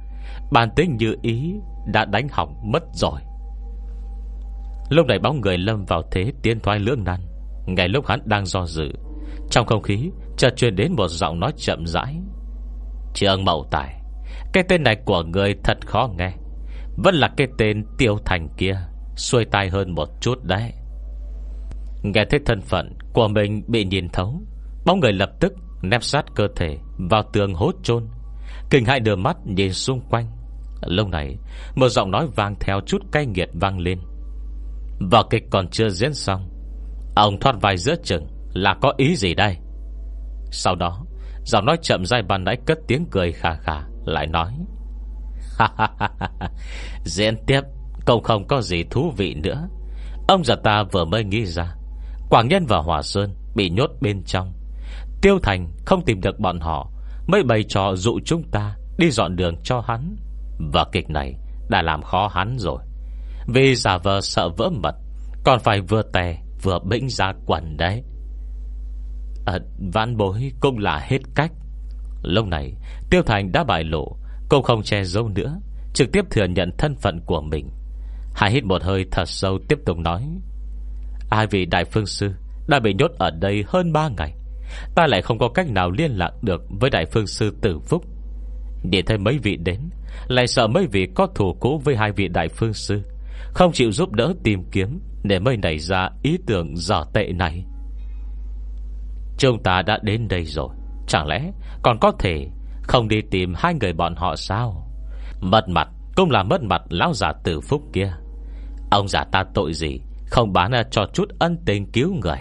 Speaker 1: Bản tính như ý Đã đánh hỏng mất rồi. Lúc này bóng người lâm vào thế tiến thoái lưỡng nan. Ngay lúc hắn đang do dự, Trong không khí chợt truyền đến một giọng nói chậm rãi. Trường Mậu Tài cái tên này của người thật khó nghe. Vẫn là cái tên Tiêu Thành kia, Xuôi tai hơn một chút đấy. Nghe thấy thân phận Của mình bị nhìn thấu, Bóng người lập tức nép sát cơ thể Vào tường hốt chôn. Kinh hại đưa mắt nhìn xung quanh. Lúc này, Một giọng nói vang theo chút cay nghiệt vang lên. Vở kịch còn chưa diễn xong, Ông thoát vai giữa chừng, Là có ý gì đây? Sau đó, Giọng nói chậm dai ban nãy cất tiếng cười khà khà. Lại nói. Diễn tiếp Cũng không có gì thú vị nữa. Ông già ta vừa mới nghĩ ra Quảng Nhân và Hòa Sơn Bị nhốt bên trong. Tiêu Thành không tìm được bọn họ Mới bày trò dụ chúng ta Đi dọn đường cho hắn. Và kịch này đã làm khó hắn rồi. Vì giả vờ sợ vỡ mật Còn phải vừa tè Vừa bĩnh ra quần đấy. À, Vãn bối cũng là hết cách lâu này, Tiêu Thành đã bại lộ. Cũng không che giấu nữa, Trực tiếp thừa nhận thân phận của mình. Hai hít một hơi thật sâu, tiếp tục nói. Ai vị đại phương sư Đã bị nhốt ở đây hơn 3 ngày, Ta lại không có cách nào liên lạc được Với đại phương sư tử phúc. Nhìn thấy mấy vị đến, Lại sợ mấy vị có thủ cũ với hai vị đại phương sư, Không chịu giúp đỡ tìm kiếm Để mới nảy ra ý tưởng dở tệ này. Chúng ta đã đến đây rồi. Chẳng lẽ còn có thể Không đi tìm hai người bọn họ sao? Mất mặt cũng là mất mặt Lão giả tử phúc kia. Ông giả ta tội gì Không bán cho chút ân tình cứu người?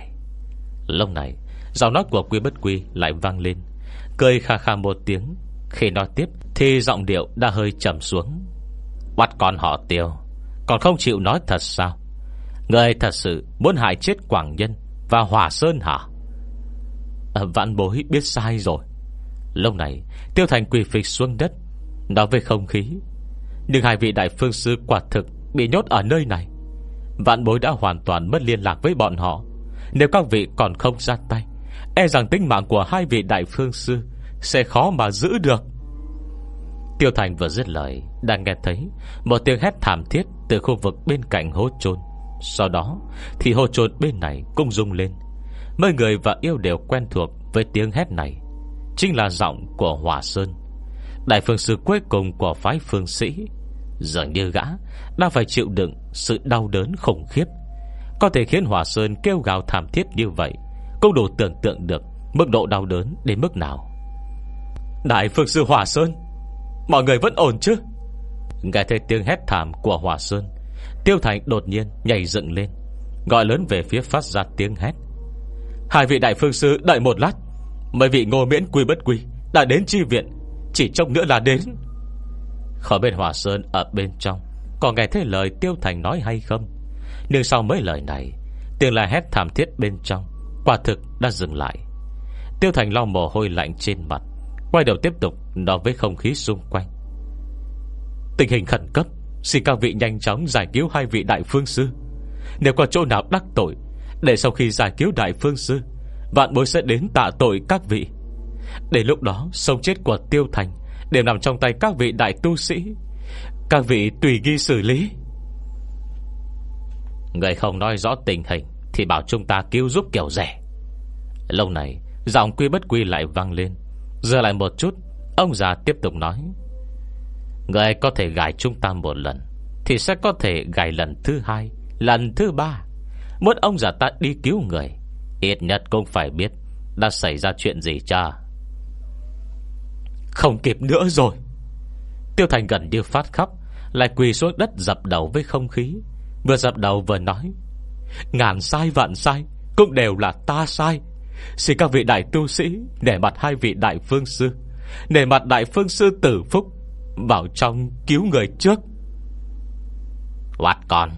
Speaker 1: Lúc này, Giọng nói của quy bất quy lại vang lên. Cười khà khà một tiếng. Khi nói tiếp thì giọng điệu đã hơi trầm xuống. Bắt con họ tiêu, Còn không chịu nói thật sao? Người thật sự muốn hại chết Quảng Nhân Và Hòa Sơn hả? À, Vạn bối biết sai rồi. Lâu này Tiêu thành quỳ phịch xuống đất Nói về không khí. Nhưng hai vị đại phương sư quả thực Bị nhốt ở nơi này. Vạn bối đã hoàn toàn mất liên lạc với bọn họ. Nếu các vị còn không ra tay E rằng tính mạng của hai vị đại phương sư Sẽ khó mà giữ được. Tiêu Thành vừa dứt lời Đang nghe thấy Một tiếng hét thảm thiết Từ khu vực bên cạnh hố trôn Sau đó thì hố trôn bên này cũng rung lên. Mấy người và yêu đều quen thuộc Với tiếng hét này. Chính là giọng của Hòa Sơn. Đại phương sư cuối cùng của phái phương sĩ. Dường như gã Đang phải chịu đựng sự đau đớn khủng khiếp. Có thể khiến Hòa Sơn kêu gào thảm thiết như vậy, Cũng đủ tưởng tượng được Mức độ đau đớn đến mức nào. Đại phương sư Hòa Sơn, Mọi người vẫn ổn chứ? Nghe thấy tiếng hét thảm của Hòa Sơn, Tiêu Thành đột nhiên nhảy dựng lên, Gọi lớn về phía phát ra tiếng hét. Hai vị đại phương sư đợi một lát. Mấy vị ngô miễn quy bất quy Đã đến chi viện, Chỉ trông nữa là đến. Khỏi bên Hòa Sơn ở bên trong Còn nghe thấy lời Tiêu Thành nói hay không? Nhưng sau mấy lời này, Tiếng la hét thảm thiết bên trong Quả thực đã dừng lại. Tiêu Thành lau mồ hôi lạnh trên mặt, Quay đầu tiếp tục nói với không khí xung quanh. Tình hình khẩn cấp, Xin các vị nhanh chóng giải cứu hai vị đại phương sư. Nếu có chỗ nào đắc tội để sau khi giải cứu đại phương sư, Vạn bối sẽ đến tạ tội các vị. Để lúc đó, Sống chết của Tiêu Thành Đều nằm trong tay các vị đại tu sĩ. Các vị tùy ghi xử lý. Người không nói rõ tình hình Thì bảo chúng ta cứu giúp kiểu rẻ. Lâu này, Giọng quy bất quy lại vang lên. Giờ lại một chút, Ông già tiếp tục nói. Người có thể gài chúng ta một lần, Thì sẽ có thể gài lần thứ hai, Lần thứ ba. Muốn ông giả ta đi cứu người. Ít nhất cũng phải biết Đã xảy ra chuyện gì cha. Không kịp nữa rồi. Tiêu Thành gần như phát khóc, Lại quỳ xuống đất dập đầu với không khí. Vừa dập đầu vừa nói, Ngàn sai vạn sai Cũng đều là ta sai. Xin các vị đại tu sĩ Để mặt hai vị đại phương sư Để mặt đại phương sư tử phúc Vào trong cứu người trước. Hoạt con.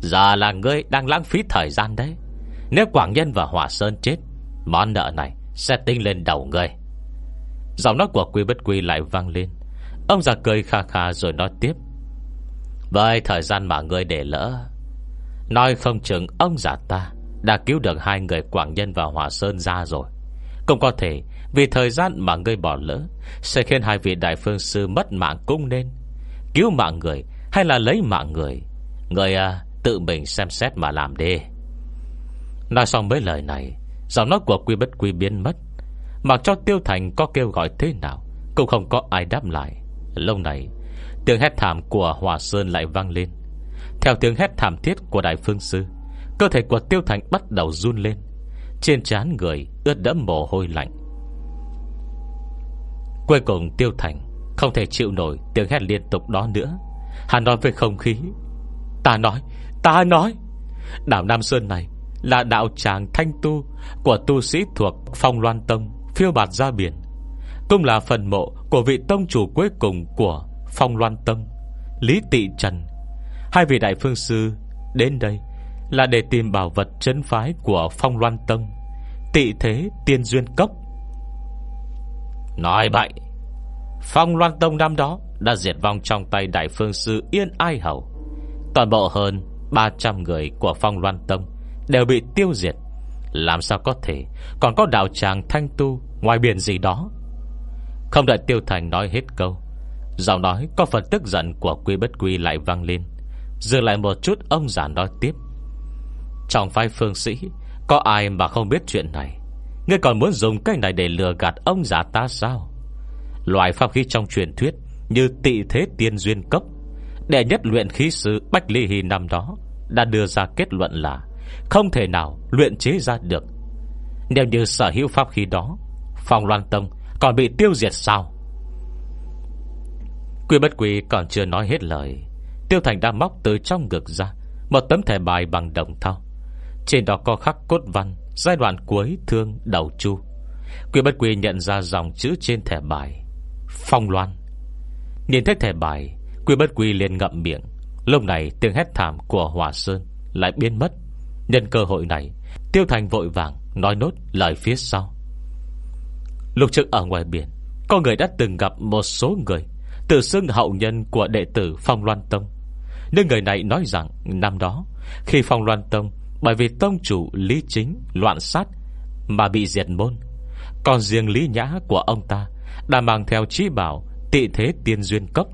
Speaker 1: Giờ là ngươi đang lãng phí thời gian đấy. Nếu Quảng Nhân và Hỏa Sơn chết Món nợ này sẽ tinh lên đầu ngươi. Giọng nói của Quy Bất Quy lại vang lên. Ông già cười kha kha rồi nói tiếp. Với thời gian mà ngươi để lỡ Nói không chừng ông già ta Đã cứu được hai người Quảng Nhân và Hòa Sơn ra rồi. Cũng có thể Vì thời gian mà ngươi bỏ lỡ Sẽ khiến hai vị đại phương sư mất mạng cũng nên. Cứu mạng người Hay là lấy mạng người? Người à, tự mình xem xét mà làm đi. Nói xong mấy lời này, Giọng nói của quy bất quy biến mất. Mặc cho Tiêu Thành có kêu gọi thế nào, Cũng không có ai đáp lại. Lâu này, Tiếng hét thảm của Hòa Sơn lại vang lên. Theo tiếng hét thảm thiết của Đại Phương Sư, Cơ thể của Tiêu Thành bắt đầu run lên. Trên trán người ướt đẫm mồ hôi lạnh. Cuối cùng Tiêu Thành Không thể chịu nổi tiếng hét liên tục đó nữa. Hắn nói với không khí, Ta nói Ta nói Đảo Nam Sơn này Là đạo tràng thanh tu Của tu sĩ thuộc Phong Loan Tông, Phiêu bạt ra biển, Cũng là phần mộ của vị tông chủ cuối cùng Của Phong Loan Tông, Lý Tị Trần. Hai vị đại phương sư đến đây Là để tìm bảo vật chân phái Của Phong Loan Tông, Tị thế tiên duyên cốc. Nói bậy Phong Loan Tông năm đó Đã diệt vong trong tay đại phương sư Yên Ai Hầu Toàn bộ hơn 300 người của Phong Loan Tông Đều bị tiêu diệt. Làm sao có thể? Còn có đạo tràng thanh tu Ngoài biển gì đó? Không đợi Tiêu Thành nói hết câu, Giọng nói có phần tức giận của Quy Bất Quy lại vang lên. Dừng lại một chút, ông già nói tiếp. Trong phái phương sĩ, Có ai mà không biết chuyện này? Ngươi còn muốn dùng cái này để lừa gạt ông già ta sao? Loại pháp khí trong truyền thuyết Như tị thế tiên duyên cấp. Đệ nhất luyện khí sư Bách Ly hì năm đó Đã đưa ra kết luận là Không thể nào luyện chế ra được. Nếu như sở hữu pháp khí đó Phòng loan tông còn bị tiêu diệt sao? Quy bất quỷ còn chưa nói hết lời, Tiêu Thành đã móc từ trong ngực ra Một tấm thẻ bài bằng đồng thau. Trên đó có khắc cốt văn, Giai đoạn cuối thương đầu chu. Quy bất quỷ nhận ra dòng chữ trên thẻ bài, Phong loan. Nhìn thấy thẻ bài Quy bất quy liền ngậm miệng. Lúc này tiếng hét thảm của Hòa Sơn Lại biến mất. Nhân cơ hội này, Tiêu Thành vội vàng nói nốt lời phía sau. Lúc trước ở ngoài biển, Có người đã từng gặp một số người, Tự xưng hậu nhân của đệ tử Phong Loan Tông. Nhưng người này nói rằng Năm đó, Khi Phong Loan Tông, Bởi vì tông chủ Lý Chính loạn sát Mà bị diệt môn, Còn riêng Lý Nhã của ông ta Đã mang theo trí bảo Tị thế tiên duyên cốc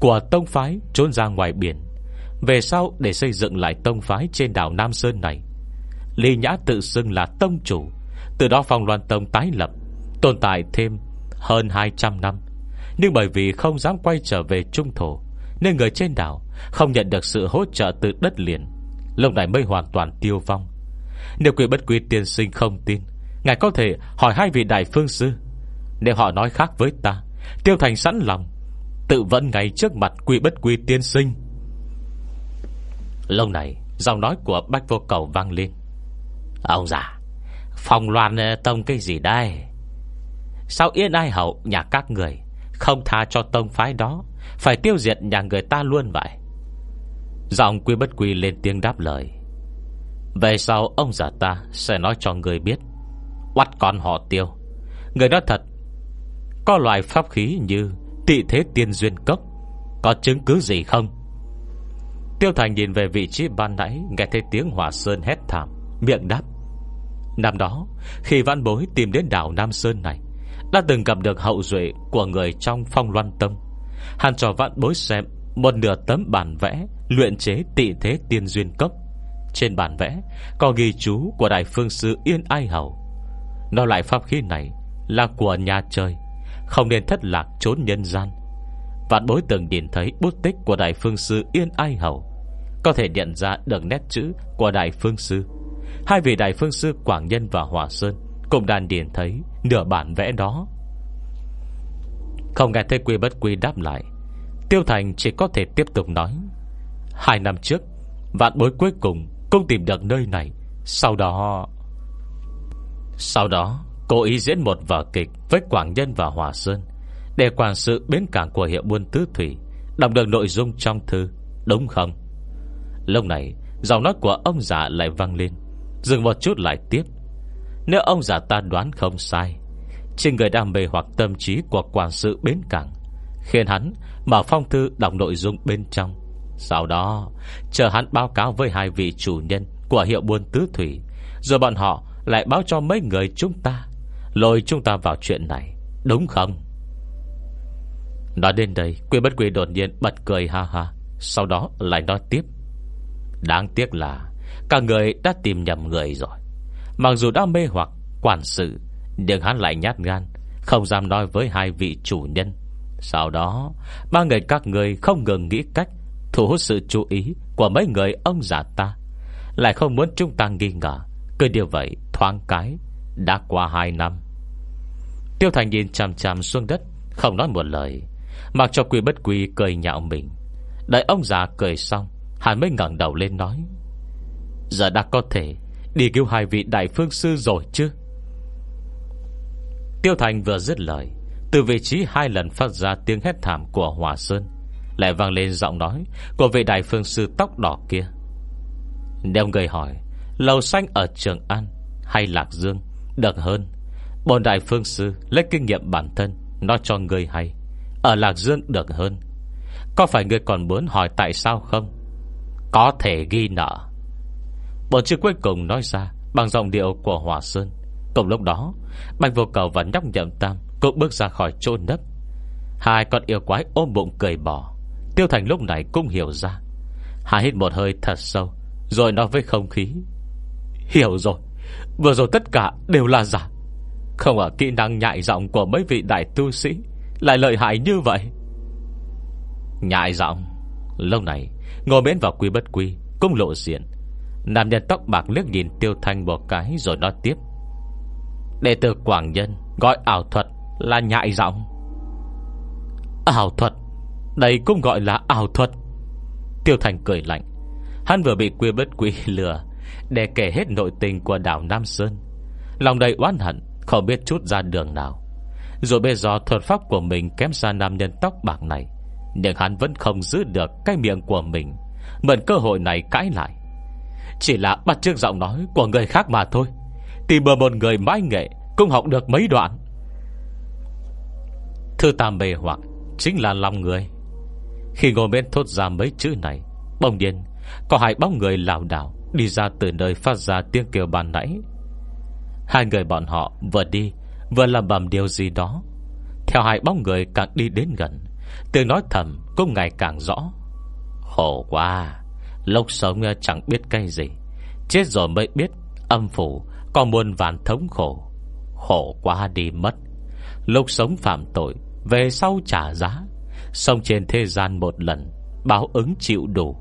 Speaker 1: của tông phái trốn ra ngoài biển. Về sau để xây dựng lại tông phái Trên đảo Nam Sơn này. Lý Nhã tự xưng là tông chủ, Từ đó phong loan tông tái lập, Tồn tại thêm hơn 200 năm. Nhưng bởi vì không dám quay trở về Trung Thổ, Nên người trên đảo Không nhận được sự hỗ trợ từ đất liền. Lúc này mới hoàn toàn tiêu vong. Nếu quỷ bất quý tiên sinh không tin, Ngài có thể hỏi hai vị đại phương sư. Nếu họ nói khác với ta, Tiêu thành sẵn lòng Tự vẫn ngay trước mặt quy bất quy tiên sinh. Lâu này, Giọng nói của Bách Vô Cầu vang lên. Ông già, Phòng loan ờ, tông cái gì đây? Sao yên ai hậu, nhà các người, Không tha cho tông phái đó? Phải tiêu diệt nhà người ta luôn vậy? Giọng quy bất quy lên tiếng đáp lời. Về sau, ông già ta Sẽ nói cho người biết. Quắt con họ tiêu. Người đó thật, Có loại pháp khí như Tị thế tiên duyên cốc, Có chứng cứ gì không? Tiêu Thành nhìn về vị trí ban nãy, Nghe thấy tiếng Hòa Sơn hét thảm, Miệng đáp. Năm đó, khi văn bối tìm đến đảo Nam Sơn này, Đã từng gặp được hậu duệ Của người trong phong loan tâm Hắn cho vạn bối xem Một nửa tấm bản vẽ Luyện chế tị thế tiên duyên cốc. Trên bản vẽ Có ghi chú của Đại Phương Sư Yên Ai Hầu. Nó lại pháp khí này Là của nhà trời không nên thất lạc trốn nhân gian. Vạn bối từng nhìn thấy bút tích của Đại Phương Sư Yên Ai Hầu. Có thể nhận ra được nét chữ của Đại Phương Sư. Hai vị Đại Phương Sư Quảng Nhân và Hòa Sơn Cũng đàn nhìn thấy nửa bản vẽ đó. Không nghe thấy quy bất quy đáp lại, Tiêu Thành chỉ có thể tiếp tục nói, Hai năm trước, Vạn bối cuối cùng cũng tìm được nơi này. Sau đó Sau đó Cố ý diễn một vở kịch Với Quảng Nhân và Hòa Sơn, Để quản sự bến cảng của hiệu buôn tứ thủy, Đọc được nội dung trong thư, Đúng không? Lúc này, Giọng nói của ông già lại vang lên. Dừng một chút lại tiếp. Nếu ông già ta đoán không sai, Trên người đam mê hoặc tâm trí Của quản sự bến cảng, Khiến hắn mở phong thư đọc nội dung bên trong. Sau đó, Chờ hắn báo cáo với hai vị chủ nhân Của hiệu buôn tứ thủy, Rồi bọn họ lại báo cho mấy người chúng ta. Lôi chúng ta vào chuyện này, Đúng không? Nói đến đây Quy bất quy đột nhiên bật cười ha ha, Sau đó lại nói tiếp. Đáng tiếc là, Cả người đã tìm nhầm người rồi. Mặc dù đã mê hoặc quản sự, Nhưng hắn lại nhát gan, Không dám nói với hai vị chủ nhân. Sau đó, Ba người các người không ngừng nghĩ cách Thu hút sự chú ý Của mấy người ông già ta. Lại không muốn chúng ta nghi ngờ, Cứ điều vậy thoáng cái, Đã qua hai năm. Tiêu Thành nhìn chằm chằm xuống đất, Không nói một lời, Mặc cho quy bất quy cười nhạo mình. Đợi ông già cười xong, Hắn mới ngẩng đầu lên nói, Giờ đã có thể Đi cứu hai vị đại phương sư rồi chứ? Tiêu Thành vừa dứt lời, Từ vị trí hai lần phát ra tiếng hét thảm của Hòa Sơn, Lại vang lên giọng nói Của vị đại phương sư tóc đỏ kia. Nếu người hỏi, Lầu xanh ở Trường An Hay Lạc Dương Được hơn Bồn đại phương sư lấy kinh nghiệm bản thân Nói cho người hay. Ở Lạc Dương được hơn. Có phải người còn muốn hỏi tại sao không? Có thể ghi nợ. Bộ chữ cuối cùng nói ra Bằng giọng điệu của Hòa Sơn. Cùng lúc đó, Bạch vô cầu và nhóc nhậm tam Cũng bước ra khỏi chỗ nấp. Hai con yêu quái ôm bụng cười bỏ Tiêu Thành lúc này cũng hiểu ra. Hai hít một hơi thật sâu, Rồi nói với không khí. Hiểu rồi. Vừa rồi tất cả đều là giả. Không ở kỹ năng nhại giọng của mấy vị đại tu sĩ Lại lợi hại như vậy. Nhại giọng? Lâu này Ngồi miễn vào quy bất quy Cũng lộ diện. Nam nhân tóc bạc liếc nhìn Tiêu Thanh một cái rồi nói tiếp. Đệ tử Quảng Nhân Gọi ảo thuật là nhại giọng. Ảo thuật? Đây cũng gọi là ảo thuật. Tiêu Thanh cười lạnh. Hắn vừa bị quy bất quy lừa Để kể hết nội tình của đảo Nam Sơn. Lòng đầy oán hận không biết chút ra đường nào. Rồi bây giờ thuật pháp của mình Kém xa nam nhân tóc bạc này, Nhưng hắn vẫn không giữ được Cái miệng của mình, Mượn cơ hội này cãi lại. Chỉ là bắt chước giọng nói của người khác mà thôi Tìm bờ một người mãi nghệ Cũng học được mấy đoạn. Thư tam bề hoặc Chính là lòng người. Khi ngồi bên thốt ra mấy chữ này, Bỗng nhiên Có hai bóng người lào đảo Đi ra từ nơi phát ra tiếng kêu bàn nãy. Hai người bọn họ vừa đi, Vừa làm bầm điều gì đó. Theo hai bóng người càng đi đến gần, Tiếng nói thầm cũng ngày càng rõ. Khổ quá, Lúc sống chẳng biết cái gì, Chết rồi mới biết Âm phủ còn muôn vàn thống khổ. Khổ quá đi mất. Lúc sống phạm tội, Về sau trả giá, Sống trên thế gian một lần, Báo ứng chịu đủ.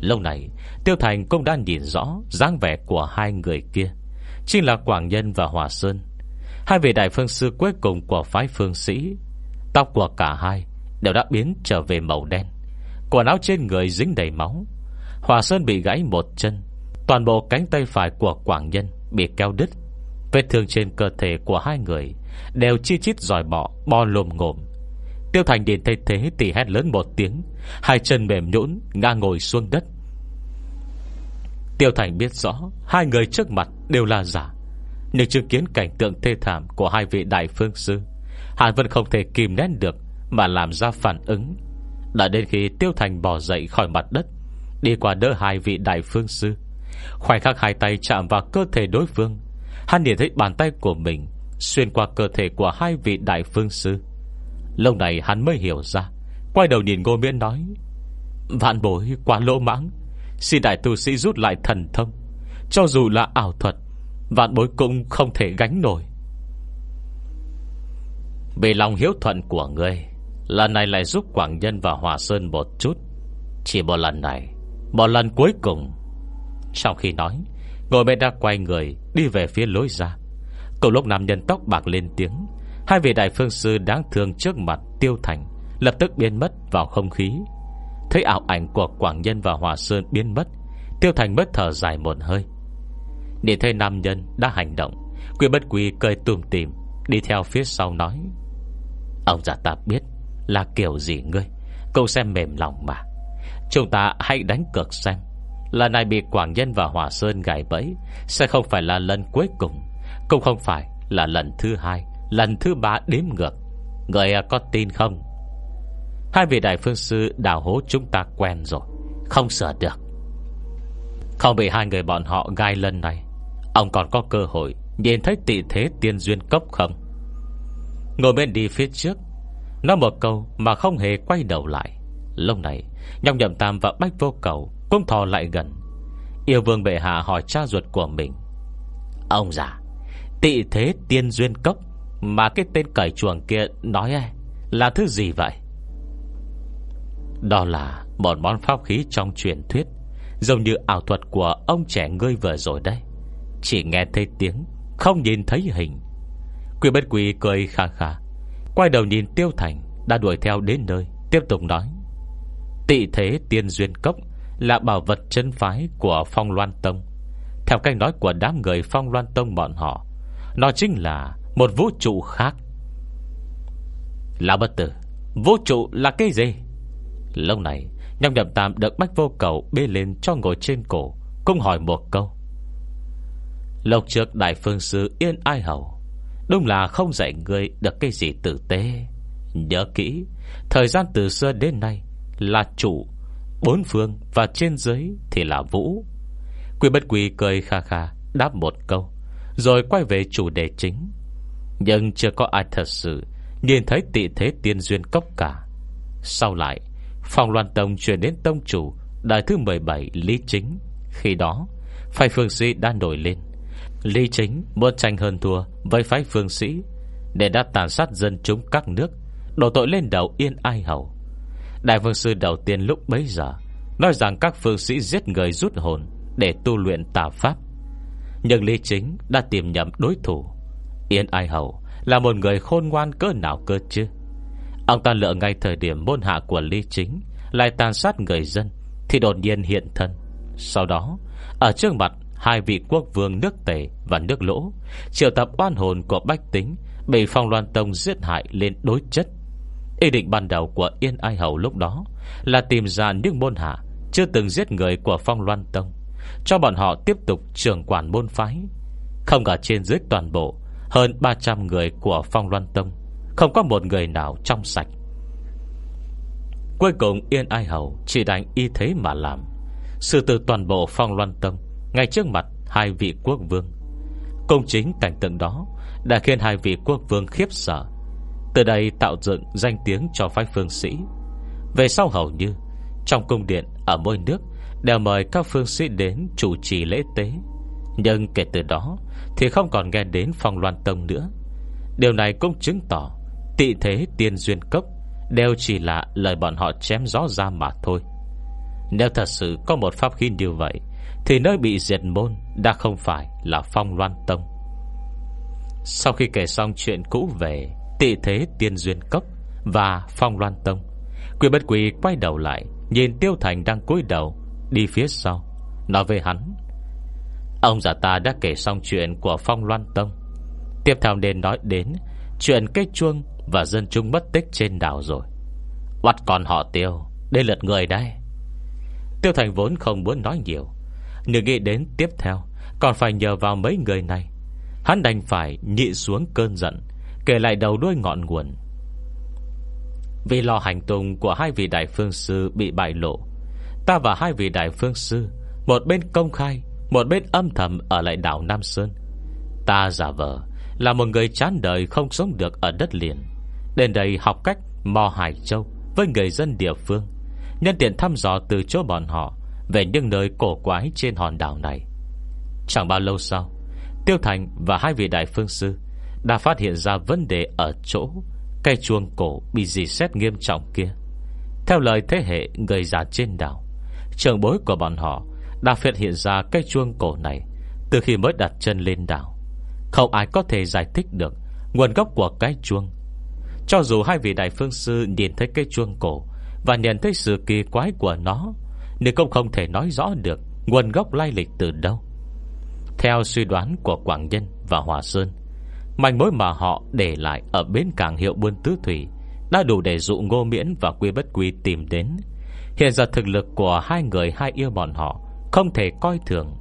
Speaker 1: Lâu này, Tiêu Thành cũng đã nhìn rõ dáng vẻ của hai người kia. Chính là Quảng Nhân và Hòa Sơn. Hai vị đại phương sư cuối cùng của phái phương sĩ, Tóc của cả hai Đều đã biến trở về màu đen. Quần áo trên người dính đầy máu. Hòa Sơn bị gãy một chân. Toàn bộ cánh tay phải của Quảng Nhân Bị keo đứt. Vết thương trên cơ thể của hai người Đều chi chít dòi bọ, Bo lồm ngộm Tiêu Thành nhìn thấy thế thì hét lớn một tiếng, Hai chân mềm nhũn, ngã ngồi xuống đất. Tiêu Thành biết rõ Hai người trước mặt đều là giả. Nhưng chứng kiến cảnh tượng thê thảm Của hai vị đại phương sư Hắn vẫn không thể kìm nén được Mà làm ra phản ứng. Đã đến khi Tiêu Thành bỏ dậy khỏi mặt đất, Đi qua đỡ hai vị đại phương sư. Khoảnh khắc hai tay chạm vào cơ thể đối phương, Hắn nhìn thấy bàn tay của mình Xuyên qua cơ thể của hai vị đại phương sư. Lâu này hắn mới hiểu ra, Quay đầu nhìn Ngô Miễn nói, Vạn bối quá lỗ mãng, Xin đại tu sĩ rút lại thần thông. Cho dù là ảo thuật, Vạn bối cũng không thể gánh nổi. Vì lòng hiếu thuận của ngươi Lần này lại giúp Quảng Nhân và Hòa Sơn một chút. Chỉ một lần này, Một lần cuối cùng. Trong khi nói, Ngồi mẹ đã quay người Đi về phía lối ra. Cùng lúc nam nhân tóc bạc lên tiếng, Hai vị đại phương sư đáng thương trước mặt Tiêu Thành Lập tức biến mất vào không khí. Thấy ảo ảnh của Quảng Nhân và Hòa Sơn biến mất, Tiêu Thành mất thở dài một hơi. Nhìn thấy nam nhân đã hành động, Quy bất quy cười tùm tìm, Đi theo phía sau nói, Ông già ta biết là kiểu gì ngươi, Cậu xem mềm lòng mà. Chúng ta hãy đánh cược xem, Lần này bị Quảng Nhân và Hòa Sơn gài bẫy, Sẽ không phải là lần cuối cùng, Cũng không phải là lần thứ hai, Lần thứ ba đếm ngược. Người à, có tin không? Hai vị đại phương sư đào hố chúng ta quen rồi, Không sửa được. Không bị hai người bọn họ gai lần này Ông còn có cơ hội Nhìn thấy tị thế tiên duyên cốc không? Ngồi bên đi phía trước Nói một câu mà không hề quay đầu lại. Lúc này nhông nhậm tam và bách vô cầu Cũng thò lại gần. Yêu vương bệ hạ hỏi cha ruột của mình Ông già Tị thế tiên duyên cốc Mà cái tên cởi chuồng kia nói ấy, Là thứ gì vậy? Đó là một món pháp khí trong truyền thuyết Giống như ảo thuật của ông trẻ ngươi vừa rồi đây chỉ nghe thấy tiếng, Không nhìn thấy hình. Quỷ bất quỷ cười khà khà Quay đầu nhìn Tiêu Thành, Đã đuổi theo đến nơi, Tiếp tục nói. Tị thế tiên duyên cốc Là bảo vật chân phái của Phong Loan Tông. Theo cách nói của đám người Phong Loan Tông bọn họ, Nó chính là Một vũ trụ khác. Lão bất tử, Vũ trụ là cái gì? Lâu này, Nhâm nhậm tam được bách vô cầu Bê lên cho ngồi trên cổ, Cũng hỏi một câu. Lộc trước đại phương sư Yên Ai Hầu. Đúng là không dạy người được cái gì tử tế. Nhớ kỹ, Thời gian từ xưa đến nay Là chủ, Bốn phương và trên dưới thì là vũ. Quy bất quy cười kha kha, Đáp một câu, Rồi quay về chủ đề chính. Nhưng chưa có ai thật sự Nhìn thấy tị thế tiên duyên cốc cả. Sau lại, Phòng loan tông chuyển đến tông chủ, Đại thứ 17 Lý Chính. Khi đó, Phái phương sĩ đã nổi lên. Lý Chính muốn tranh hơn thua Với phái phương sĩ, Để đã tàn sát dân chúng các nước, Đổ tội lên đầu yên ai hầu. Đại vương sư đầu tiên lúc bấy giờ Nói rằng các phương sĩ giết người rút hồn Để tu luyện tà pháp. Nhưng Lý Chính đã tìm nhầm đối thủ. Yên ai hầu Là một người khôn ngoan cỡ nào cơ chứ? Ông ta lựa ngay thời điểm môn hạ của Lý Chính Lại tàn sát người dân Thì đột nhiên hiện thân. Sau đó, Ở trước mặt Hai vị quốc vương nước tề và nước lỗ, Triệu tập oan hồn của Bách Tính, Bị phong loan tông giết hại lên đối chất. Ý định ban đầu của Yên Ai Hầu lúc đó Là tìm ra những môn hạ Chưa từng giết người của phong loan tông, Cho bọn họ tiếp tục trưởng quản môn phái. Không cả trên dưới toàn bộ, Hơn 300 người của phong loan tông, Không có một người nào trong sạch. Cuối cùng Yên Ai Hầu Chỉ đánh y thế mà làm. Sự từ toàn bộ phong loan tông ngay trước mặt hai vị quốc vương, Công chính cảnh tượng đó Đã khiến hai vị quốc vương khiếp sợ. Từ đây tạo dựng danh tiếng cho phái phương sĩ. Về sau hầu như, Trong cung điện ở mỗi nước Đều mời các phương sĩ đến chủ trì lễ tế. Nhưng kể từ đó Thì không còn nghe đến phòng loan tông nữa. Điều này cũng chứng tỏ Tị thế tiên duyên cấp Đều chỉ là lời bọn họ chém gió ra mà thôi. Nếu thật sự có một pháp khí như vậy thì nơi bị diệt môn Đã không phải là phong loan tông. Sau khi kể xong chuyện cũ về Tị thế tiên duyên cốc Và phong loan tông Quỷ bất quỷ quay đầu lại Nhìn Tiêu Thành đang cúi đầu Đi phía sau, Nói về hắn, Ông già ta đã kể xong chuyện của phong loan tông. Tiếp theo nên nói đến Chuyện cây chuông Và dân chúng mất tích trên đảo rồi. Bắt còn họ tiêu Đây lượt người đây. Tiêu Thành vốn không muốn nói nhiều nhưng nghĩ đến tiếp theo, Còn phải nhờ vào mấy người này. Hắn đành phải nhị xuống cơn giận, Kể lại đầu đuôi ngọn nguồn. Vì lo hành tung của hai vị đại phương sư bị bại lộ, Ta và hai vị đại phương sư, Một bên công khai, Một bên âm thầm ở lại đảo Nam Sơn. Ta giả vờ Là một người chán đời không sống được ở đất liền, Đến đây học cách mò Hải Châu Với người dân địa phương, Nhân tiện thăm dò từ chỗ bọn họ về những nơi cổ quái trên hòn đảo này. Chẳng bao lâu sau, Tiêu Thành và hai vị đại phương sư Đã phát hiện ra vấn đề ở chỗ Cây chuông cổ bị dì xét nghiêm trọng kia. Theo lời thế hệ người già trên đảo Trường bối của bọn họ Đã phát hiện ra cây chuông cổ này Từ khi mới đặt chân lên đảo. Không ai có thể giải thích được Nguồn gốc của cái chuông. Cho dù hai vị đại phương sư nhìn thấy cây chuông cổ Và nhận thấy sự kỳ quái của nó nên cũng không thể nói rõ được Nguồn gốc lai lịch từ đâu. Theo suy đoán của Quảng Nhân và Hòa Sơn Mảnh mối mà họ để lại Ở bến cảng hiệu buôn tứ thủy Đã đủ để dụ ngô miễn và quy bất quy tìm đến. Hiện giờ thực lực của hai người hai yêu bọn họ Không thể coi thường.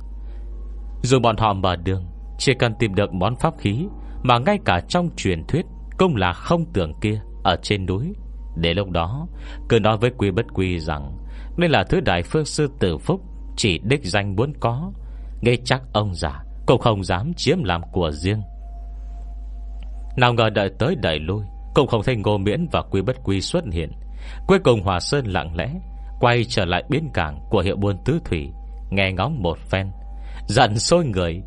Speaker 1: Dù bọn họ mở đường, Chỉ cần tìm được món pháp khí Mà ngay cả trong truyền thuyết Cũng là không tưởng kia Ở trên núi. Để lúc đó, Cứ nói với quy bất quy rằng đây là thứ đại phương sư tử phúc Chỉ đích danh muốn có. Nghe chắc ông già Cũng không dám chiếm làm của riêng. Nào ngờ đợi tới đẩy lui Cũng không thấy ngô miễn và quy bất quy xuất hiện. Cuối cùng Hòa Sơn lặng lẽ, Quay trở lại biến cảng của hiệu buôn tứ thủy, Nghe ngóng một phen. Giận sôi người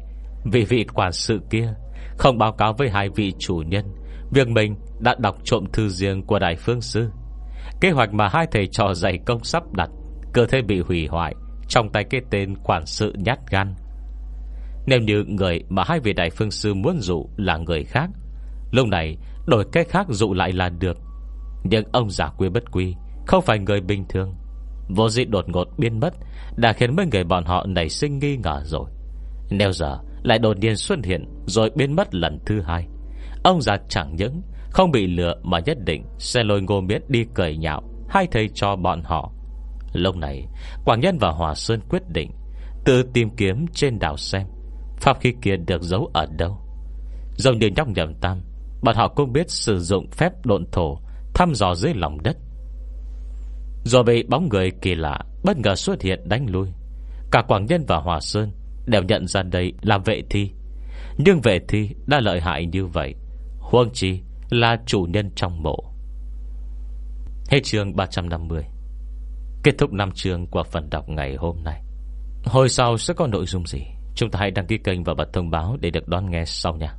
Speaker 1: Vì vị quản sự kia Không báo cáo với hai vị chủ nhân. Việc mình đã đọc trộm thư riêng của Đại Phương Sư. Kế hoạch mà hai thầy trò dạy công sắp đặt Cơ thể bị hủy hoại, Trong tay cái tên quản sự nhát gan. Nếu như người mà hai vị Đại Phương Sư muốn dụ là người khác, Lúc này đổi cách khác dụ lại là được. Nhưng ông giả quy bất quy, Không phải người bình thường. Vô dị đột ngột biến mất, Đã khiến mấy người bọn họ nảy sinh nghi ngờ rồi. Nếu giờ lại đột nhiên xuất hiện Rồi biến mất lần thứ hai, Ông già chẳng những Không bị lừa mà nhất định Sẽ lôi ngô miết đi cười nhạo Hai thầy cho bọn họ. Lúc này, Quảng Nhân và Hòa Sơn quyết định Tự tìm kiếm trên đảo xem. Pháp khí kia được giấu ở đâu? Giống như nhóc nhầm tam, Bọn họ cũng biết sử dụng phép độn thổ Thăm dò dưới lòng đất. Rồi bị bóng người kỳ lạ, Bất ngờ xuất hiện đánh lui. Cả Quảng Nhân và Hòa Sơn Đều nhận ra đây là vệ thi. Nhưng vệ thi đã lợi hại như vậy Huông chi là chủ nhân trong mộ. Hết chương 350 Kết thúc năm chương của phần đọc ngày hôm nay. Hồi sau sẽ có nội dung gì? Chúng ta hãy đăng ký kênh và bật thông báo Để được đón nghe sau nha.